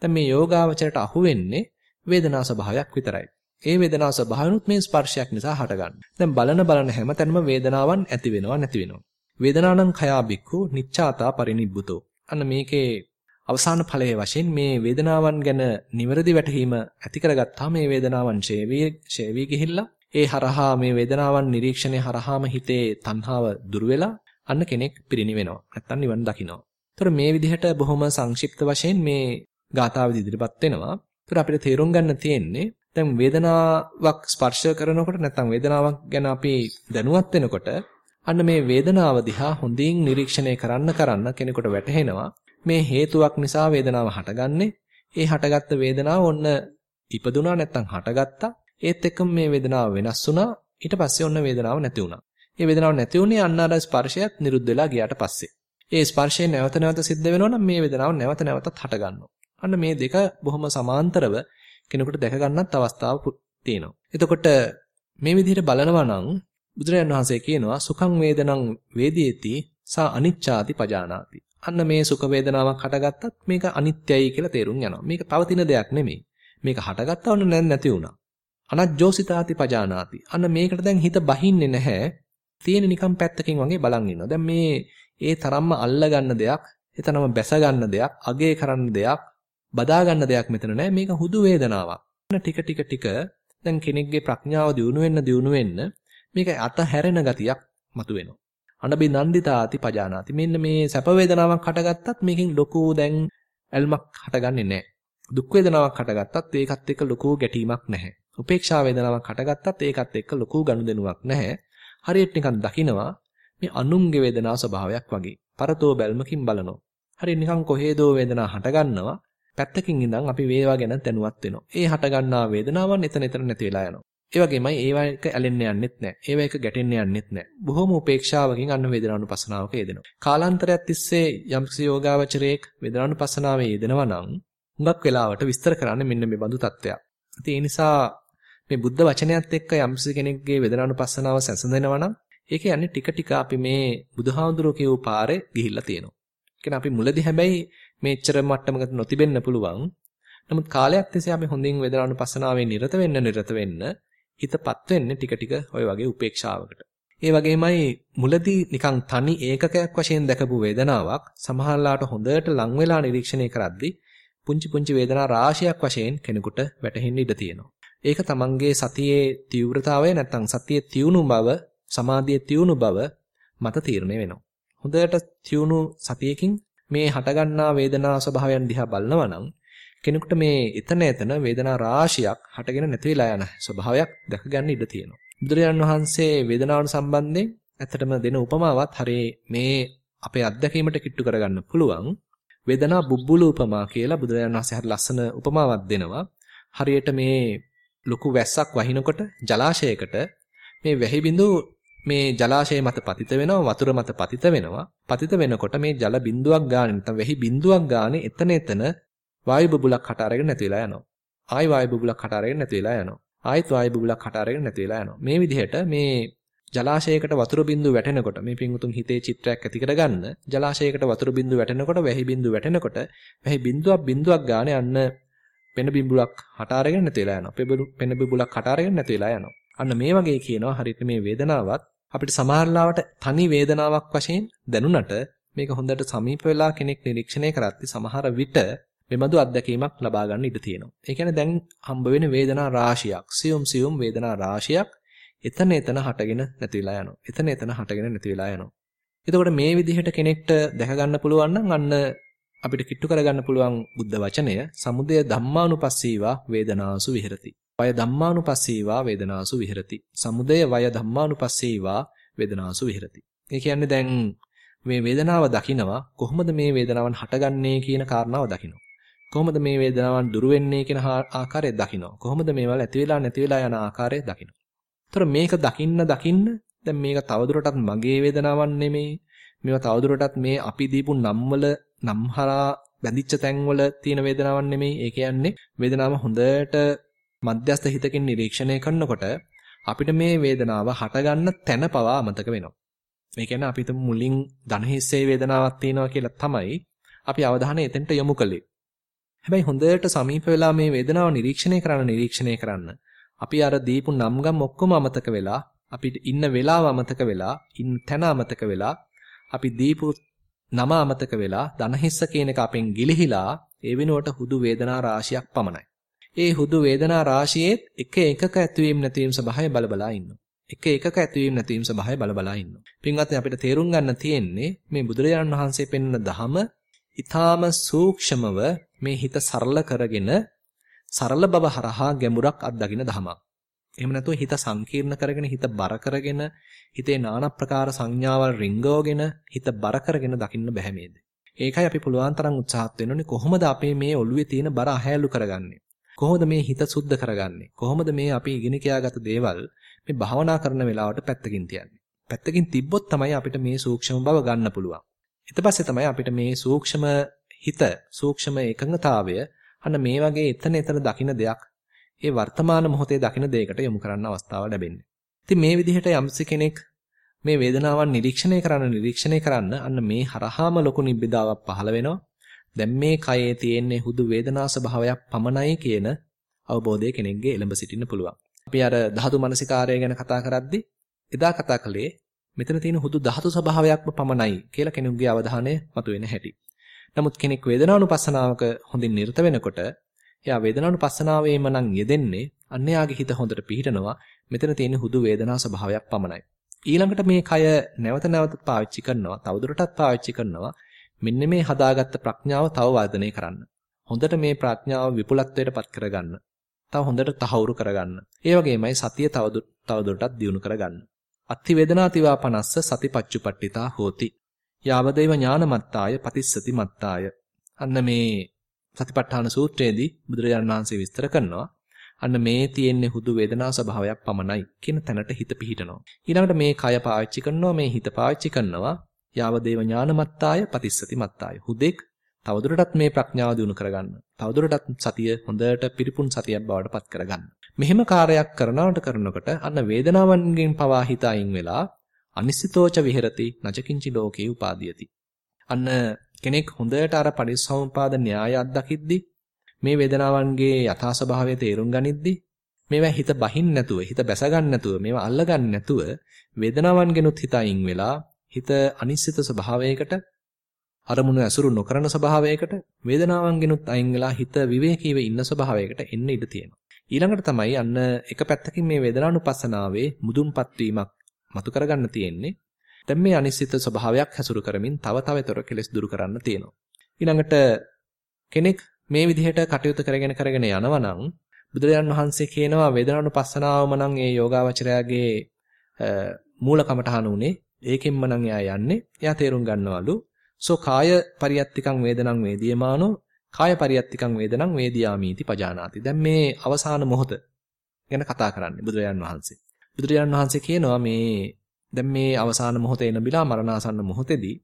S1: දැන් මේ යෝගාවචරයට අහු වෙන්නේ වේදනා ස්වභාවයක් විතරයි. ඒ වේදනා ස්වභාවනුත් මේ ස්පර්ශයක් නිසා හටගන්න. දැන් බලන බලන හැමතැනම වේදනාවන් ඇති වෙනවා නැති වෙනවා. වේදනානං khයා බික්ඛු නිච්ඡාතා පරිනිබ්බුතෝ. අන්න මේකේ අවසාන ඵලයේ වශයෙන් මේ වේදනාවන් ගැන නිවැරදි වැටහීම ඇති කරගත්තා මේ වේදනාවන් ඡේවි ඡේවි ගිහිල්ලා ඒ හරහා මේ වේදනාවන් නිරීක්ෂණය හරහාම හිතේ තණ්හාව දුර වෙලා අන්න කෙනෙක් පිරිණිවෙනවා. නැත්තම් නිවන් දකිනවා. ඒතර මේ විදිහට බොහොම සංක්ෂිප්ත වශයෙන් මේ ගාථාවෙදි ඉදිරිපත් වෙනවා. ඒතර අපිට තේරුම් ගන්න තියෙන්නේ දැන් වේදනාවක් ස්පර්ශ කරනකොට නැත්නම් වේදනාවක් ගැන අපි දැනුවත් වෙනකොට අන්න මේ වේදනාව දිහා හොඳින් නිරීක්ෂණය කරන්න කරන්න කෙනෙකුට වැටහෙනවා මේ හේතුවක් නිසා වේදනාව හටගන්නේ. ඒ හටගත්ත වේදනාව ඔන්න ඉපදුනා නැත්නම් හටගත්තා. ඒත් එක්කම මේ වේදනාව වෙනස් වුණා. ඊට පස්සේ ඔන්න වේදනාව නැති වුණා. මේ වේදනාව නැති වුණේ අන්න අර ස්පර්ශයත් නිරුද්ධ වෙලා ගියාට පස්සේ. ඒ ස්පර්ශය නැවත නැවත සිද්ධ වෙනවා නම් මේ වේදනාව නැවත නැවතත් හට ගන්නවා. අන්න මේ දෙක බොහොම සමාන්තරව කෙනෙකුට දැක ගන්නත් අවස්ථාවක් තියෙනවා. එතකොට මේ විදිහට බලනවා නම් බුදුරජාණන් වහන්සේ කියනවා සුඛං වේදනං වේදීති සා අනිච්ඡාති පජානාති. අන්න මේ සුඛ වේදනාවක් හටගත්තත් මේක අනිත්‍යයි කියලා තේරුම් යනවා. මේක පවතින දෙයක් නෙමෙයි. මේක හටගත්තා වුණ නැති වුණා. අනජ්ජෝසිතාති පජානාති. අන්න මේකට දැන් හිත බහින්නේ නැහැ. තියෙන නිකන් පැත්තකින් වගේ බලන් ඉන්නවා. දැන් මේ ඒ තරම්ම අල්ල ගන්න දෙයක්, එතනම බැස ගන්න දෙයක්, අගේ කරන්න දෙයක්, බදා ගන්න දෙයක් මෙතන නැහැ. මේක හුදු වේදනාවක්. ටික ටික ටික දැන් කෙනෙක්ගේ ප්‍රඥාව දියුණු වෙන්න දියුණු වෙන්න මේක අතහැරෙන ගතියක් මතුවෙනවා. අනබි නන්දිතාති පජානාති. මෙන්න මේ සැප වේදනාවක් හටගත්තත් මේකෙන් ලොකු දැන් ඇල්මක් හටගන්නේ නැහැ. දුක් වේදනාවක් හටගත්තත් ඒකත් එක්ක ලොකු ගැටීමක් නැහැ. උපේක්ෂා වේදනාවක් හටගත්තත් ඒකත් එක්ක ලොකු ගනුදෙනුවක් නැහැ. හරියට නිකන් දකිනවා මේ අනුන්ගේ වේදනා ස්වභාවයක් වගේ. පරතෝ බැල්මකින් බලනවා. හරියට නිකන් කොහේදෝ වේදනා හටගන්නවා. පැත්තකින් ඉඳන් අපි වේවා ගැන දැනුවත් වෙනවා. ඒ හටගන්නා වේදනාවන් එතන එතන නැති වෙලා යනවා. ඒ වගේමයි ඒවා එක ඇලෙන්න යන්නෙත් නැහැ. ඒවා එක ගැටෙන්න යන්නෙත් නැහැ. බොහොම උපේක්ෂාවකින් අන්න වේදනානුපස්සනාවක යෙදෙනවා. කාලාන්තරයක් තිස්සේ යම්කිසි යෝගාවචරයේක් වේදනානුපස්සනාවේ යෙදෙනවා නම් හුඟක් වෙලාවට විස්තර කරන්නේ මෙන්න මේ බඳු தත්ත්වයක්. ඉතින් ඒ නිසා මේ බුද්ධ වචනයත් එක්ක යම්කිසි කෙනෙක්ගේ වේදනානුපස්සනාව සැසඳෙනවා නම් ඒක යන්නේ ටික ටික අපි මේ බුදුහාමුදුරුවෝ කියූ පාරේ ගිහිල්ලා තියෙනවා. කියන්නේ අපි මුලදී හැබැයි මේච්චර මට්ටමකට නොතිබෙන්න පුළුවන්. නමුත් කාලයක් තිස්සේ අපි හොඳින් වේදනානුපස්සනාවේ නිරත වෙන්න නිරත වෙන්න හිතපත් වෙන්නේ ටික ටික ওই වගේ උපේක්ෂාවකට. ඒ වගේමයි මුලදී නිකන් තනි ඒකකයක් වශයෙන් දැකපු වේදනාවක් සමහරලාට හොඳට ලං වෙලා නිරීක්ෂණය කරද්දී පුංචි පුංචි වේදනා රාශියක් වශයෙන් කෙනෙකුට වැටහෙන්න ඉඩ තියෙනවා. ඒක තමන්ගේ සතියේ තීව්‍රතාවය නැත්නම් සතියේ තියුණු බව, සමාධියේ තියුණු බව මත තීරණය වෙනවා. හොඳට තියුණු සතියකින් මේ හටගන්නා වේදනා ස්වභාවයන් දිහා බලනවා නම් කෙනෙකුට මේ එතන එතන වේදනා රාශියක් හටගෙන නැති වෙලා යන ස්වභාවයක් දැක ගන්න ඉඩ තියෙනවා. බුදුරජාණන් වහන්සේ වේදනාවට සම්බන්ධයෙන් ඇත්තටම දෙන උපමාවත් හරිය මේ අපේ අත්දැකීමට කිට්ටු කරගන්න පුළුවන්. වේදනා බුබ්බුලු උපමා කියලා බුදුරජාණන් වහන්සේ හරි ලස්සන උපමාවක් දෙනවා. හරියට මේ ලොකු වැස්සක් වහිනකොට ජලාශයකට මේ වැහි බිඳු මේ ජලාශය මත පතිත වෙනවා වතුර මත පතිත වෙනවා. පතිත වෙනකොට මේ ජල බිඳුවක් ගානේ නැත්නම් වැහි බිඳුවක් ගානේ එතන එතන වායු බබුලක් හට අරගෙන නැති වෙලා යනවා. ආයි වායු බබුලක් හට අරගෙන නැති වෙලා යනවා. ආයිත් වායු බබුලක් හට අරගෙන නැති වෙලා යනවා. මේ විදිහට මේ ජලාශයකට වතුර බිඳුව වැටෙනකොට මේ පිංගුතුන් හිතේ චිත්‍රයක් ඇති කරගන්න ජලාශයකට වතුර බිඳුව වැටෙනකොට වැහි බිඳුව වැටෙනකොට වැහි බිඳුවක් බිඳුවක් ගානේ යන්න පෙන බිඹුලක් හට අරගෙන නැති වෙලා යනවා. පෙන බිඹුලක් හට අරගෙන නැති වෙලා යනවා. අන්න මේ වගේ කියනවා හරියට මේ වේදනාවත් අපිට සමහරලාවට තනි වේදනාවක් වශයෙන් දැනුණට මේක හොඳට සමීප වෙලා කෙනෙක් නිරීක්ෂණය කරද්දී සමහර විට මෙබඳු අත්දැකීමක් ලබා ගන්න ඉඩ තියෙනවා. ඒ කියන්නේ දැන් හම්බ වෙන වේදනා රාශියක්, සියුම් සියුම් වේදනා රාශියක් එතන එතන හටගෙන නැති වෙලා යනවා. එතන එතන හටගෙන නැති වෙලා යනවා. එතකොට මේ විදිහට කෙනෙක්ට දැක ගන්න පුළුවන් නම් අන්න අපිට කිට්ටු කරගන්න පුළුවන් බුද්ධ වචනය සමුදය ධම්මානුපස්සීවා වේදනාසු විහෙරති. වය ධම්මානුපස්සීවා වේදනාසු විහෙරති. සමුදය වය ධම්මානුපස්සීවා වේදනාසු විහෙරති. ඒ කියන්නේ දැන් මේ වේදනාව දකිනවා කොහොමද මේ වේදනාවන් හටගන්නේ කියන කාරණාව දකිනවා. කොහොමද මේ වේදනාවන් දුරු වෙන්නේ කියන ආකාරය දකිනවා. කොහොමද මේවල් ඇති වෙලා නැති වෙලා යන ආකාරය දකිනවා. ඒතර මේක දකින්න දකින්න දැන් මේක තවදුරටත් මගේ වේදනාවක් නෙමෙයි. මේවා තවදුරටත් මේ අපි දීපු නම්වල නම්හරා බැඳිච්ච තැන්වල තියෙන වේදනාවක් නෙමෙයි. ඒ කියන්නේ වේදනාව හොඳට මධ්‍යස්ථ හිතකින් නිරීක්ෂණය කරනකොට අපිට මේ වේදනාව හටගන්න තැන පවා අමතක වෙනවා. මේ කියන්නේ අපි මුලින් ධන හිස්සේ වේදනාවක් තියෙනවා කියලා තමයි අපි අවධානය එතෙන්ට යොමු කළේ. හැබැයි හොඳට සමීප වෙලා මේ වේදනාව නිරීක්ෂණය කරන්න නිරීක්ෂණය කරන්න අපි අර දීපු නම්ගම් ඔක්කොම අමතක වෙලා අපිට ඉන්න වෙලාව අමතක වෙලා ඉන්න තැන අමතක වෙලා අපි දීපු නම අමතක වෙලා ධනහිස්ස කියන එක අපෙන් ගිලිහිලා ඒ වෙනුවට හුදු වේදනා රාශියක් පමණයි. ඒ හුදු වේදනා රාශියේත් එක එකක ඇතිවීම නැතිවීම ස්වභාවය බලබලා ඉන්නවා. එක එකක ඇතිවීම නැතිවීම ස්වභාවය බලබලා ඉන්නවා. පින්වත්නි අපිට තේරුම් ගන්න තියෙන්නේ මේ බුදුරජාණන් වහන්සේ පෙන්වන ධහම ඊටාම සූක්ෂමව මේ හිත සරල කරගෙන සරල බව හරහා ගැඹුරක් අත්දකින්න ධමයක්. එහෙම නැතුව හිත සංකීර්ණ කරගෙන හිත බර කරගෙන හිතේ নানা ප්‍රකාර සංඥාවල් රිංගවගෙන හිත බර කරගෙන දකින්න බෑ මේද. ඒකයි අපි පුළුවන් තරම් උත්සාහත් වෙන්න කොහොමද අපේ මේ ඔළුවේ තියෙන බර අහැලු කරගන්නේ? කොහොමද මේ හිත සුද්ධ කරගන්නේ? කොහොමද මේ අපි ඉගෙන කියාගත දේවල් මේ භාවනා කරන වෙලාවට පැත්තකින් තියන්නේ? පැත්තකින් තිබ්බොත් තමයි අපිට මේ සූක්ෂම බව ගන්න පුළුවන්. ඊට පස්සේ තමයි අපිට මේ සූක්ෂම හිත, සූක්ෂම එකඟතාවය අන්න මේ වගේ එතන එතන දකින්න දෙයක් ඒ වර්තමාන මොහොතේ දකින දෙයකට යොමු කරන්න අවස්ථාව ලැබෙන්නේ. ඉතින් මේ විදිහට යම්සි කෙනෙක් මේ වේදනාවන් නිරීක්ෂණය කරන්න නිරීක්ෂණය කරන්න අන්න මේ හරහාම ලොකු නිබ්බිදාවක් පහළ වෙනවා. දැන් මේ කයේ තියෙන්නේ හුදු වේදනා ස්වභාවයක් පමණයි කියන අවබෝධය කෙනෙක්ගේ එළඹ සිටින්න පුළුවන්. අපි අර ධාතු මනසිකාරය ගැන කතා කරද්දී එදා කතා කළේ මෙතන තියෙන හුදු ධාතු ස්වභාවයක්ම පමණයි කියලා කෙනෙකුගේ අවධානය මතුවෙන හැටි. නමුත් කෙනෙක් වේදනානුපස්සනාවක හොඳින් නිරත වෙනකොට එයා වේදනානුපස්සනාවේම නම් යෙදෙන්නේ අන්‍යයාගේ හිත හොඳට පිහිටනවා. මෙතන තියෙන හුදු වේදනා ස්වභාවයක් පමණයි. ඊළඟට මේ කය නැවත නැවත පාවිච්චි කරනවා. තවදුරටත් පාවිච්චි කරනවා. මෙන්න මේ හදාගත්ත ප්‍රඥාව තව වර්ධනය කරන්න. හොඳට මේ ප්‍රඥාව විපුලත්වයට පත් කරගන්න. තව හොඳට තහවුරු කරගන්න. ඒ වගේමයි සතිය තවදුරටත් දියුණු කරගන්න. අත්ති වේදනාතිවා පනස්ස සතිපච්චුපට්ඨිතා හෝති. යාවදේව ඥානමත්තාය පතිස්සති මත්තාය. අන්න මේ සතිපට්ඨාන සූත්‍රයේදී බුදුරජාණන් වහන්සේ විස්තර කරනවා. අන්න මේ තියෙන්නේ හුදු වේදනා ස්වභාවයක් පමණයි කියන තැනට හිත පිහිටනවා. ඊළඟට මේ කය පාවිච්චි කරනවා මේ හිත පාවිච්චි කරනවා. යාවදේව ඥානමත්තාය පතිස්සති මත්තාය. හුදෙක් තවදුරටත් මේ ප්‍රඥාව දිනු කරගන්න. තවදුරටත් සතිය හොඳට පිරිපුන් සතියක් බවට පත් කරගන්න. මෙහෙම කාර්යයක් කරනවට කරනකොට අන්න වේදනාවන්ගෙන් පවා හිත අයින් වෙලා අනිසිතෝච විහෙරති නචකින්චි ලෝකේ උපාදීයති. අන්න කෙනෙක් හොඳට අර පරිසම්පාද න්‍යාය අත්දකිද්දි මේ වේදනාවන්ගේ යථා ස්වභාවය තේරුම් ගනිද්දි මේවා හිත බහින්න නැතුව හිත බැස ගන්න නැතුව මේවා අල්ල ගන්න නැතුව වේදනාවන්ගෙනුත් හිත අයින් වෙලා හිත අනිසිත ස්වභාවයකට අරමුණු ඇසුරු නොකරන ස්වභාවයකට වේදනාවන්ගෙනුත් අයින් වෙලා හිත විවේකීව ඉන්න ස්වභාවයකට එන්න ඉඩ තියෙනවා. ඊළඟට තමයි අන්න එක පැත්තකින් මේ වේදනානුපස්සනාවේ මුදුන්පත් වීමක් මතු කරගන්න තියෙන්නේ. දැන් මේ අනිශ්චිත ස්වභාවයක් හැසුරු කරමින් තව තවතර කෙලස් දුරු කරන්න තියෙනවා. ඊළඟට කෙනෙක් මේ විදිහට කටයුතු කරගෙන කරගෙන යනවා නම් බුදුරජාන් වහන්සේ කියනවා වේදනානුපස්සනාවම නම් ඒ යෝගාවචරයාගේ මූල කමඨහන උනේ ඒකෙන්ම නම් එයා යන්නේ. එයා තේරුම් ගන්නවලු සෝ කාය පරියත්තිකං වේදනං වේදියමානෝ කාය පරියත්තිකං වේදනං වේදියාමීති පජානාති. දැන් මේ අවසාන මොහොත ගැන කතා කරන්නේ බුදුරජාන් වහන්සේ. බුදුරජාන් වහන්සේ කියනවා මේ දැන් මේ අවසාන මොහොතේ එනබිලා මරණාසන්න මොහොතේදී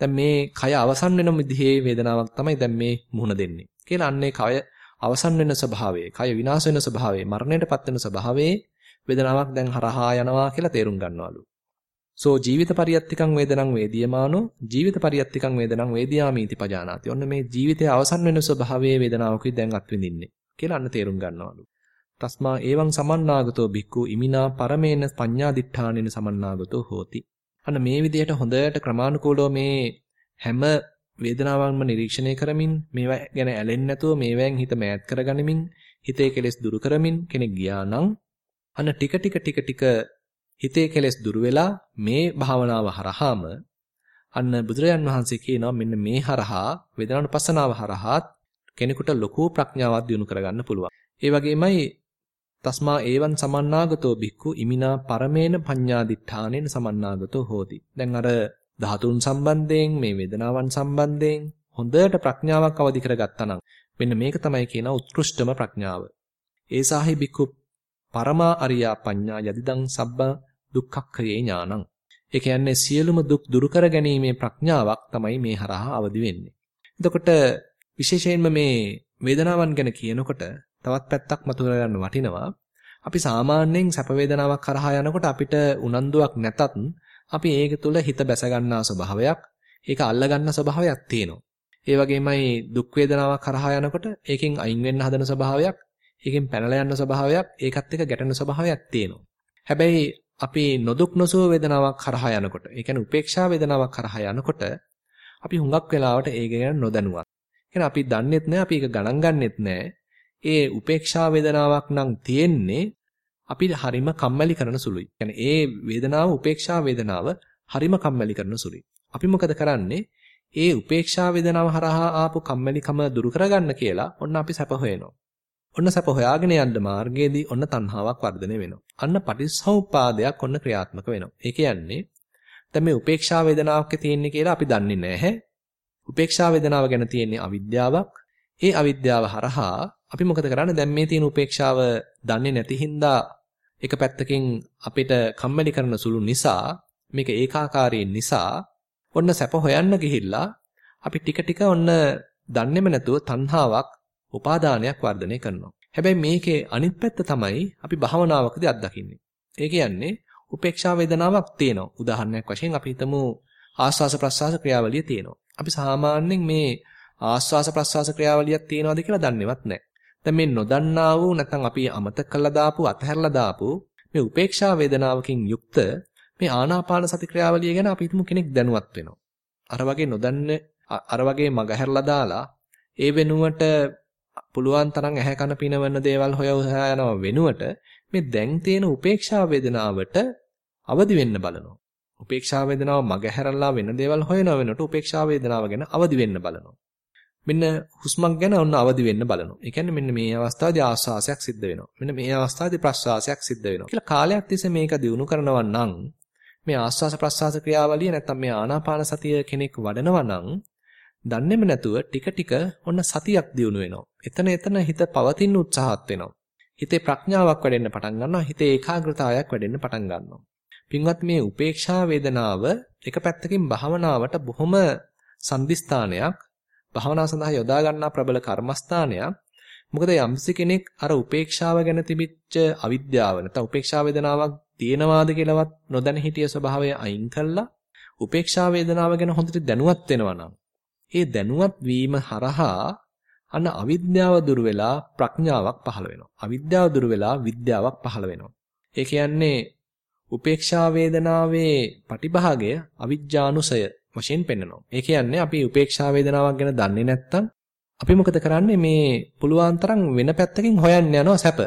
S1: දැන් මේ කය අවසන් වෙන විදිහේ වේදනාවක් තමයි දැන් මේ මුහුණ දෙන්නේ. කියලා අන්නේ කය අවසන් වෙන ස්වභාවයේ, කය විනාශ වෙන ස්වභාවයේ, මරණයටපත් වෙන ස්වභාවයේ වේදනාවක් දැන් හරහා යනවා කියලා තේරුම් ගන්නවලු. සෝ ජීවිත පරියත්තිකං වේදනං වේදියමානෝ ජීවිත පරියත්තිකං වේදනං වේදියාමීති පජානාති. ඔන්න මේ ජීවිතයේ අවසන් වෙන ස්වභාවයේ වේදනාවකුයි දැන් අත්විඳින්නේ කියලා අන්න තේරුම් ගන්නවලු. තස්මා ඒවං සමන්නාගතෝ බික්කු ඉමිනා පරමේන පඤ්ඤා දිඨානෙන සමන්නාගතෝ හෝති. අන්න මේ විදිහට හොඳට ක්‍රමානුකූලව මේ හැම වේදනාවන්ම නිරීක්ෂණය කරමින් මේවා ගැන ඇලෙන්නේ නැතුව මේවෙන් හිත මෑත් කරගනිමින් හිතේ කෙලෙස් දුරු කරමින් කෙනෙක් ගියා නම් අන්න ටික ටික ටික ටික හිතේ කෙලෙස් දුරු වෙලා මේ භාවනාව හරහාම අන්න බුදුරජාන් වහන්සේ කියනවා මෙන්න මේ හරහා වේදනානුපස්සනාව හරහා කෙනෙකුට ලොකු ප්‍රඥාවක් දිනු කරගන්න පුළුවන්. ඒ වගේමයි තස්මා ඒවන් සමන්නාගතෝ බික්කු ඉමිනා පරමේන පඤ්ඤාදිඨානෙන සමන්නාගතෝ හෝති. දැන් අර ධාතුන් සම්බන්ධයෙන් මේ වේදනාවන් සම්බන්ධයෙන් හොඳට ප්‍රඥාවක් අවදි කරගත්තා නම් මෙන්න මේක තමයි කියන උත්කෘෂ්ඨම ප්‍රඥාව. ඒසාහි බික්කු පරමා අරියා පඤ්ඤා යදිදං සබ්බ දුක්ඛක්ඛයේ ඥානං. ඒ කියන්නේ සියලුම දුක් දුරු කර ගැනීමේ ප්‍රඥාවක් තමයි මේ හරහා අවදි වෙන්නේ. එතකොට විශේෂයෙන්ම මේ වේදනාවන් ගැන කියනකොට තවත් පැත්තක් මතුවර ගන්න වටිනවා. අපි සාමාන්‍යයෙන් සැප වේදනාවක් කරහා යනකොට අපිට උනන්දුවක් නැතත් අපි ඒක තුළ හිත බැස ගන්නා ස්වභාවයක්, ඒක අල්ල ගන්න ස්වභාවයක් තියෙනවා. ඒ වගේමයි දුක් වේදනාවක් කරහා යනකොට ඒකෙන් අයින් වෙන්න හදන ස්වභාවයක්, ඒකෙන් පැනලා යන ස්වභාවයක්, ඒකත් එක්ක ගැටෙන ස්වභාවයක් තියෙනවා. හැබැයි අපි නොදුක් නොසුව වේදනාවක් කරහා යනකොට, ඒ කියන්නේ උපේක්ෂා වේදනාවක් කරහා යනකොට අපි හුඟක් වෙලාවට ඒක ගැන නොදැනුවත්. කියන්නේ අපි දන්නෙත් නැහැ, අපි ඒක ගණන් ගන්නෙත් නැහැ. ඒ උපේක්ෂා වේදනාවක් නම් තියෙන්නේ අපි හරිම කම්මැලි කරන සුළුයි. කියන්නේ ඒ වේදනාව උපේක්ෂා වේදනාව හරිම කම්මැලි කරන සුළුයි. අපි මොකද කරන්නේ? ඒ උපේක්ෂා වේදනාව හරහා ආපු කම්මැලිකම දුරු කරගන්න කියලා ඔන්න අපි සැප හොයනවා. ඔන්න සැප හොයාගෙන යන්න මාර්ගයේදී ඔන්න තණ්හාවක් වර්ධනය වෙනවා. අන්න පටිච්චසමුපාදයක් ඔන්න ක්‍රියාත්මක වෙනවා. ඒ කියන්නේ දැන් මේ උපේක්ෂා වේදනාවක් තියෙන්නේ කියලා අපි දන්නේ නැහැ. උපේක්ෂා වේදනාව ගැන තියෙන්නේ අවිද්‍යාවක්. ඒ අවිද්‍යාව හරහා අපි මොකද කරන්නේ දැන් මේ තියෙන උපේක්ෂාව දන්නේ නැති හින්දා එක පැත්තකින් අපිට කම්මැලි කරන සුළු නිසා මේක ඒකාකාරී නිසා ඔන්න සැප හොයන්න ගිහිල්ලා අපි ටික ටික ඔන්න දන්නේම නැතුව තණ්හාවක් උපාදානයක් වර්ධනය කරනවා. හැබැයි මේකේ අනිත් පැත්ත තමයි අපි භාවනාවකදී අත්දකින්නේ. ඒ කියන්නේ උපේක්ෂා වේදනාවක් තියෙනවා. උදාහරණයක් වශයෙන් අපි හිතමු ආස්වාස ප්‍රස්වාස ක්‍රියාවලිය තියෙනවා. අපි සාමාන්‍යයෙන් මේ ආස්වාස ප්‍රස්වාස ක්‍රියාවලියක් තියෙනවද කියලා දන්නේවත් නැහැ. දැන් මේ නොදන්නා වූ නැත්නම් අපි අමතක කළා දාපු අතහැරලා දාපු මේ උපේක්ෂා වේදනාවකින් යුක්ත මේ ආනාපාන සති ක්‍රියාවලිය ගැන අපි හිතමු කෙනෙක් දැනුවත් වෙනවා. අර වගේ නොදන්න අර වගේ මගහැරලා දාලා ඒ වෙනුවට පුළුවන් තරම් ඇහැ කන පිනවන දේවල් හොය හොයා යනවා වෙනුවට මේ දැන් තියෙන උපේක්ෂා වේදනාවට අවදි වෙන්න බලනවා. උපේක්ෂා වේදනාව මගහැරලා වෙන දේවල් හොයන වෙනකොට උපේක්ෂා වේදනාව ගැන අවදි වෙන්න බලනවා. මෙන්න හුස්මක් ගැන ඔන්න අවදි වෙන්න බලනවා. ඒ කියන්නේ මෙන්න මේ අවස්ථාවේදී ආස්වාසයක් සිද්ධ වෙනවා. මෙන්න මේ අවස්ථාවේදී ප්‍රස්වාසයක් සිද්ධ වෙනවා. කියලා කාලයක් තිස්සේ මේක දිනු කරනවා නම් මේ ආස්වාස ප්‍රස්වාස ක්‍රියාවලිය නැත්තම් මේ ආනාපාන සතිය කෙනෙක් වඩනවා නම් දන්නේම නැතුව ටික ටික ඔන්න සතියක් දිනු වෙනවා. එතන එතන හිත පවතින උත්සාහත් වෙනවා. හිතේ ප්‍රඥාවක් වැඩෙන්න පටන් ගන්නවා. හිතේ ඒකාග්‍රතාවයක් වැඩෙන්න පටන් ගන්නවා. පින්වත් මේ උපේක්ෂා වේදනාව එක පැත්තකින් භාවනාවට බොහොම සම්දිස්ථානයක් භාවනාව සඳහා යොදා ගන්නා ප්‍රබල කර්මස්ථානයක්. මොකද යම්සි කෙනෙක් අර උපේක්ෂාව ගැන තිබිච්ච අවිද්‍යාව නැත්නම් උපේක්ෂා වේදනාවක් තියෙනවාද කියලාවත් නොදැන හිටිය ස්වභාවය අයින් කළා උපේක්ෂා වේදනාව ගැන හොඳට දැනුවත් වෙනවා නම් ඒ දැනුවත් වීම හරහා අන්න අවිද්‍යාව දුර වෙලා ප්‍රඥාවක් පහළ වෙනවා. අවිද්‍යාව දුර වෙලා විද්‍යාවක් පහළ වෙනවා. ඒ කියන්නේ උපේක්ෂා වේදනාවේ පටිභාගය අවිජ්ජානුසය වශයෙන් පෙන්වනවා. ඒ කියන්නේ අපි උපේක්ෂා වේදනාවක් ගැන දන්නේ නැත්නම් අපි මොකද කරන්නේ මේ පුළුවන් තරම් වෙන පැත්තකින් හොයන්න යනවා සැප.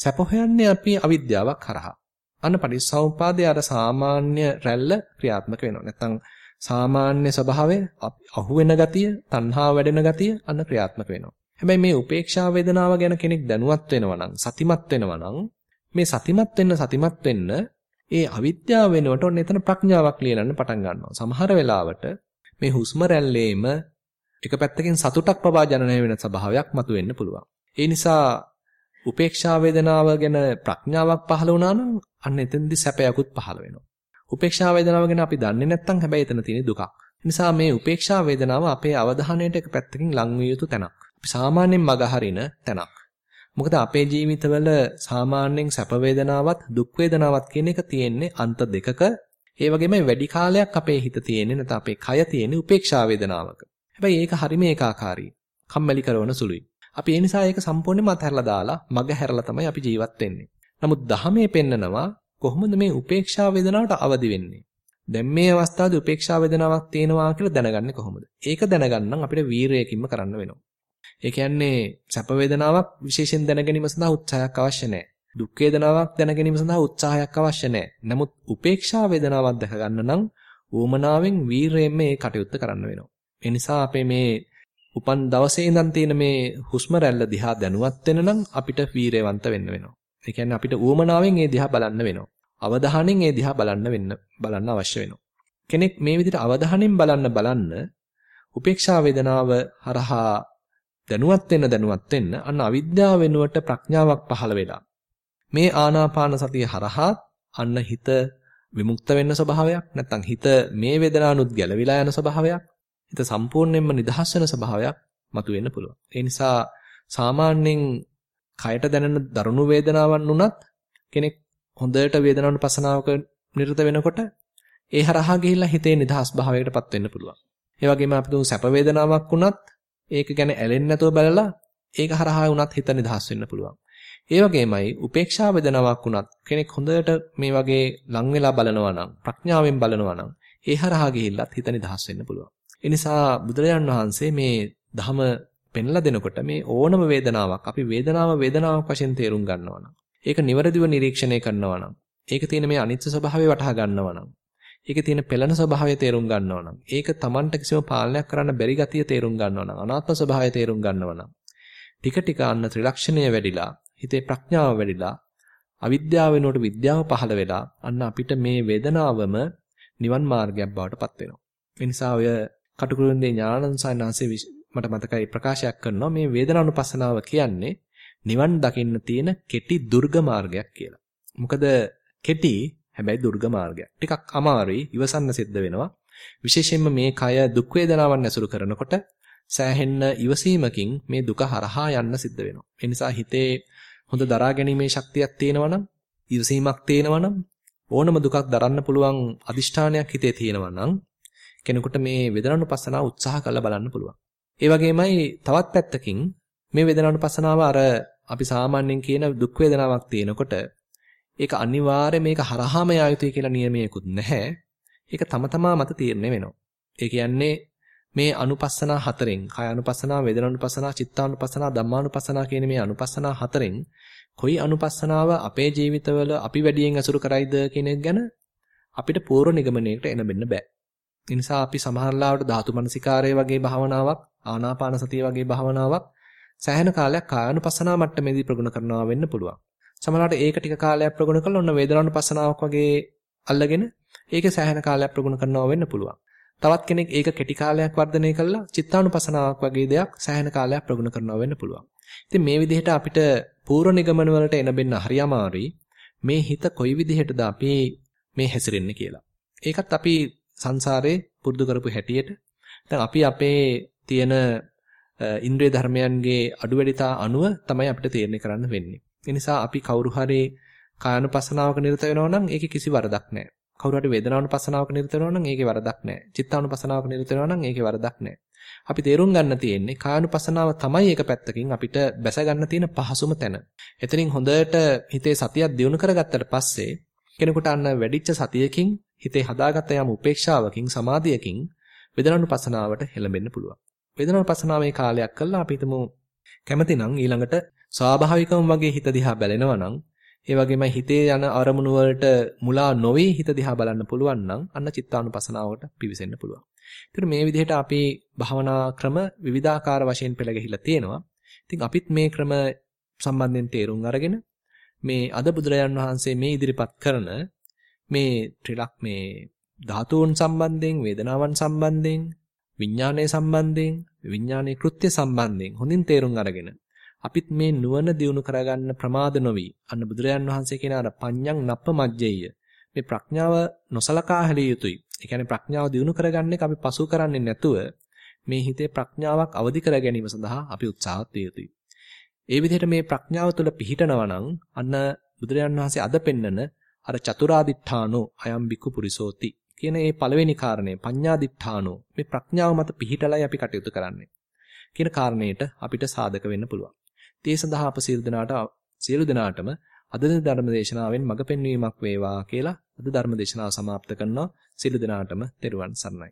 S1: සැප හොයන්නේ අපි අවිද්‍යාවක් කරහා. අන්න පටිච්චසමුපාදයේ අර සාමාන්‍ය රැල්ල ක්‍රියාත්මක වෙනවා. නැත්නම් සාමාන්‍ය ස්වභාවය අහු වෙන ගතිය, තණ්හාව වැඩෙන ගතිය අන්න ක්‍රියාත්මක වෙනවා. හැබැයි මේ උපේක්ෂා වේදනාව ගැන කෙනෙක් දැනුවත් වෙනවා නම්, සතිමත් වෙනවා නම් මේ සතිමත් වෙන්න සතිමත් වෙන්න ඒ අවිද්‍යාව වෙනුවට ඔන්න එතන ප්‍රඥාවක් ලියනන්න පටන් ගන්නවා. සමහර වෙලාවට මේ හුස්ම රැල්ලේම එක පැත්තකින් සතුටක් පවා ජනනය වෙන ස්වභාවයක් මතුවෙන්න පුළුවන්. ඒ නිසා උපේක්ෂා වේදනාව ගැන ප්‍රඥාවක් පහළ වුණා නම් අන්න එතෙන්දි සැපයකුත් පහළ වෙනවා. උපේක්ෂා වේදනාව ගැන අපි දන්නේ නැත්නම් හැබැයි එතන තියෙන දුකක්. නිසා මේ උපේක්ෂා වේදනාව අපේ අවධානයට එක පැත්තකින් ලං විය යුතු තැනක්. අපි සාමාන්‍යයෙන් මගහරින තැනක්. මොකද අපේ ජීවිතවල සාමාන්‍යයෙන් සැප වේදනාවත් දුක් වේදනාවත් කියන එක තියෙන්නේ අන්ත දෙකක. ඒ වගේම වැඩි කාලයක් අපේ හිත තියෙන්නේ නැත්නම් අපේ කය තියෙන්නේ උපේක්ෂා වේදනාවක. හැබැයි ඒක හරිම ඒකාකාරී. කම්මැලි කරන සුළුයි. අපි ඒ නිසා ඒක සම්පූර්ණයෙන්ම අතහැරලා දාලා මග හැරලා තමයි අපි ජීවත් වෙන්නේ. නමුත් දහමේ පෙන්නනවා කොහොමද මේ උපේක්ෂා වේදනාවට අවදි වෙන්නේ? දැන් මේ අවස්ථාවේ උපේක්ෂා වේදනාවක් තියෙනවා කියලා දැනගන්නේ කොහොමද? ඒක දැනගන්න අපිට වීරයකින්ම කරන්න වෙනවා. ඒ කියන්නේ සැප වේදනාවක් විශේෂයෙන් දැන ගැනීම සඳහා උත්සාහයක් අවශ්‍ය නැහැ. දුක් වේදනාවක් දැන ගැනීම සඳහා උත්සාහයක් අවශ්‍ය නැහැ. නමුත් උපේක්ෂා වේදනාවක් දැක ගන්න නම් ඌමනාවෙන් වීරයෙන් මේ කටයුත්ත කරන්න වෙනවා. ඒ නිසා අපේ මේ උපන් දවසේ ඉඳන් තියෙන මේ හුස්ම රැල්ල දිහා දැනුවත් වෙන නම් අපිට වීරයවන්ත වෙන්න වෙනවා. ඒ කියන්නේ අපිට ඌමනාවෙන් ඒ දිහා බලන්න වෙනවා. අවධානයෙන් ඒ දිහා බලන්න වෙන්න බලන්න අවශ්‍ය වෙනවා. කෙනෙක් මේ විදිහට අවධානයෙන් බලන්න බලන්න උපේක්ෂා වේදනාව හරහා දැනුවත් වෙන්න දැනුවත් වෙන්න අන්න අවිද්‍යාව වෙනුවට ප්‍රඥාවක් පහළ වෙලා මේ ආනාපාන සතිය හරහා අන්න හිත විමුක්ත වෙන්න ස්වභාවයක් නැත්නම් හිත මේ වේදනානුත් ගැලවිලා යන ස්වභාවයක් හිත සම්පූර්ණයෙන්ම නිදහස් වෙන ස්වභාවයක් මතුවෙන්න පුළුවන්. ඒ නිසා සාමාන්‍යයෙන් කයට දැනෙන දරුණු වේදනාවන් උනත් කෙනෙක් හොඳට වේදනානුපසනාවක නිරත වෙනකොට ඒ හරහා ගිහිල්ලා හිතේ නිදහස් භාවයකටපත් වෙන්න පුළුවන්. ඒ වගේම අපි දුන් සැප වේදනාවක් උනත් ඒක ගැන ඇලෙන්නේ නැතුව බලලා ඒක හරහා වුණත් හිත නිදහස් වෙන්න පුළුවන්. ඒ වගේමයි උපේක්ෂා වේදනාවක් වුණත් කෙනෙක් හොඳට මේ වගේ ලං වෙලා බලනවා නම් ප්‍රඥාවෙන් බලනවා නම් ඒ හරහා ගිහිල්ලත් හිත නිදහස් වෙන්න පුළුවන්. ඒ නිසා බුදුරජාන් වහන්සේ මේ ධම පෙන්ලා දෙනකොට මේ ඕනම වේදනාවක් අපි වේදනාව වේදනාවක් වශයෙන් තේරුම් ගන්නවා නම් ඒක නිවැරදිව නිරීක්ෂණය කරනවා නම් ඒක තියෙන මේ අනිත්‍ය ස්වභාවය වටහා ගන්නවා නම් ඒකේ තියෙන පෙළෙන ස්වභාවය තේරුම් ගන්නවා නම් ඒක Tamanට කිසිම පාලනයක් කරන්න බැරි ගතිය තේරුම් ගන්නවා නම් අනාත්ම ස්වභාවය තේරුම් ගන්නවා නම් ටික ටික අන්න ත්‍රිලක්ෂණය වැඩිලා හිතේ ප්‍රඥාව වැඩිලා අවිද්‍යාව වෙනුවට විද්‍යාව පහළ වෙලා අන්න අපිට මේ වේදනාවම නිවන් මාර්ගයක් බවට පත් වෙනවා. ඒ නිසා ඔය කටුකුරුන්දේ ඥානංසයන්හන්සේ මට මතකයි ප්‍රකාශයක් කරනවා මේ වේදනානුපස්සනාව කියන්නේ නිවන් දකින්න තියෙන කෙටි දුර්ග මාර්ගයක් කියලා. මොකද කෙටි හැබැයි දුර්ග මාර්ගයක්. ටිකක් අමාරුයි ඉවසන්න සිද්ධ වෙනවා. විශේෂයෙන්ම මේ කය දුක් වේදනාවන් ඇසුරු කරනකොට සෑහෙන්න ඉවසීමකින් මේ දුක හරහා යන්න සිද්ධ වෙනවා. ඒ නිසා හිතේ හොඳ දරා ගැනීමේ ශක්තියක් තියෙනවා නම් ඉවසීමක් තියෙනවා නම් ඕනම දුකක් දරන්න පුළුවන් අදිෂ්ඨානයක් හිතේ තියෙනවා නම් කෙනෙකුට මේ වේදනානුපස්සනාව උත්සාහ කරලා බලන්න පුළුවන්. ඒ වගේමයි තවත් පැත්තකින් මේ වේදනානුපස්සනාව අර අපි සාමාන්‍යයෙන් කියන දුක් වේදනාවක් තියෙනකොට ඒක අනිවාර්යයෙන් මේක හරහාම යා යුතුයි කියලා නියමයකුත් නැහැ. ඒක තම තමා මත තීරණය වෙනවා. ඒ කියන්නේ මේ අනුපස්සනා හතරෙන් කාය අනුපස්සනා, වේදනා අනුපස්සනා, චිත්තානුපස්සනා, ධම්මානුපස්සනා කියන මේ අනුපස්සනා හතරෙන් කොයි අනුපස්සනාව අපේ ජීවිතවල අපි වැඩියෙන් අසුරු කරයිද කියන එක ගැන අපිට පූර්ව නිගමනයකට එන බෙන්න බෑ. ඒ නිසා අපි සමහරලාවට ධාතු මනසිකාරය වගේ භාවනාවක්, ආනාපාන සතිය වගේ භාවනාවක් සෑහෙන කාලයක් කායानुපස්සනා මට්ටමේදී ප්‍රගුණ කරනවා වෙන්න පුළුවන්. සමහරවිට ඒක ටික කාලයක් ප්‍රගුණ කළා ඔන්න වේදනානුපස්සනාවක් වගේ අල්ලගෙන ඒකේ සෑහෙන කාලයක් ප්‍රගුණ කරනවා වෙන්න පුළුවන්. තවත් කෙනෙක් ඒක කෙටි කාලයක් වර්ධනය කළා චිත්තානුපසනාවක් වගේ දෙයක් සෑහෙන කාලයක් ප්‍රගුණ කරනවා වෙන්න පුළුවන්. ඉතින් මේ විදිහට අපිට පූර්ව නිගමන වලට එන බෙන්න හරි අමාරුයි. මේ හිත කොයි විදිහටද අපි මේ හැසිරෙන්නේ කියලා. ඒකත් අපි සංසාරේ පුරුදු කරපු හැටියට දැන් අපි අපේ තියෙන ඉන්ද්‍රිය ධර්මයන්ගේ අඩුවැඩිතා අනුව තමයි අපිට තීරණය කරන්න වෙන්නේ. ඒ නිසා අපි කවුරු හරි කායනුපස්සනාවක නිරත වෙනවා නම් ඒකේ කිසි වරදක් නැහැ. කවුරු හරි වේදනානුපස්සනාවක නිරත වෙනවා නම් ඒකේ වරදක් නැහැ. චිත්තානුපස්සනාවක නිරත වෙනවා නම් ඒකේ වරදක් නැහැ. අපි තේරුම් ගන්න තියෙන්නේ කායනුපස්සනාව තමයි එක පැත්තකින් අපිට බැස ගන්න තියෙන පහසුම තැන. එතනින් හොඳට හිතේ සතියක් දියුණු කරගත්තට පස්සේ කෙනෙකුට අන්න වැඩිච්ච සතියකින් හිතේ හදාගත්ත යම් උපේක්ෂාවකින් සමාධියකින් වේදනානුපස්සනාවට හෙළඹෙන්න පුළුවන්. වේදනානුපස්සනාවේ කාලයක් කළා අපි හිතමු කැමතිනම් ඊළඟට ස්වාභාවිකවම වගේ හිත දිහා බැලෙනවා නම් ඒ වගේම හිතේ යන අරමුණු වලට මුලා නොවේ හිත දිහා බලන්න පුළුවන් නම් අන්න චිත්තානුපසනාවට පිවිසෙන්න පුළුවන්. ඒතර මේ විදිහට අපි භවනා ක්‍රම විවිධාකාර වශයෙන් පෙළ ගැහිලා තියෙනවා. ඉතින් අපිත් මේ ක්‍රම සම්බන්ධයෙන් තේරුම් අරගෙන මේ අද බුදුරජාන් වහන්සේ මේ ඉදිරිපත් කරන මේ ත්‍රිලක් මේ ධාතුන් සම්බන්ධයෙන් වේදනාවන් සම්බන්ධයෙන් විඥානයේ සම්බන්ධයෙන් විඥානයේ කෘත්‍ය සම්බන්ධයෙන් හොඳින් තේරුම් අරගෙන අපිත් මේ නුවණ දියුණු කරගන්න ප්‍රමාද නොවි අන්න බුදුරජාන් වහන්සේ කියන අර පඤ්ඤං නප්ප මජ්ජෙය මේ ප්‍රඥාව නොසලකා හැලිය යුතුයි. ඒ කියන්නේ ප්‍රඥාව දියුණු කරගන්න එක අපි පසු කරන්නේ නැතුව මේ හිතේ ප්‍රඥාවක් අවදි කර ගැනීම සඳහා අපි උත්සාහත් විය යුතුයි. ඒ විදිහට මේ ප්‍රඥාව තුළ පිහිටනවා නම් අන්න බුදුරජාන් වහන්සේ අද පෙන්නන අර චතුරාදිඨානෝ අයම් බිකු පුරිසෝති කියන මේ පළවෙනි කාරණය පඤ්ඤාදිඨානෝ මේ ප්‍රඥාව මත පිහිටලයි අපි කටයුතු කරන්නේ කියන කාරණේට අපිට සාධක වෙන්න පුළුවන්. ඒ සඳහා අප සියලු දෙනාට සියලු දෙනාටම අද දින ධර්ම දේශනාවෙන් මඟ පෙන්වීමක් වේවා කියලා අද ධර්ම දේශනාව સમાપ્ત කරනවා සියලු දෙනාටම තෙරුවන් සරණයි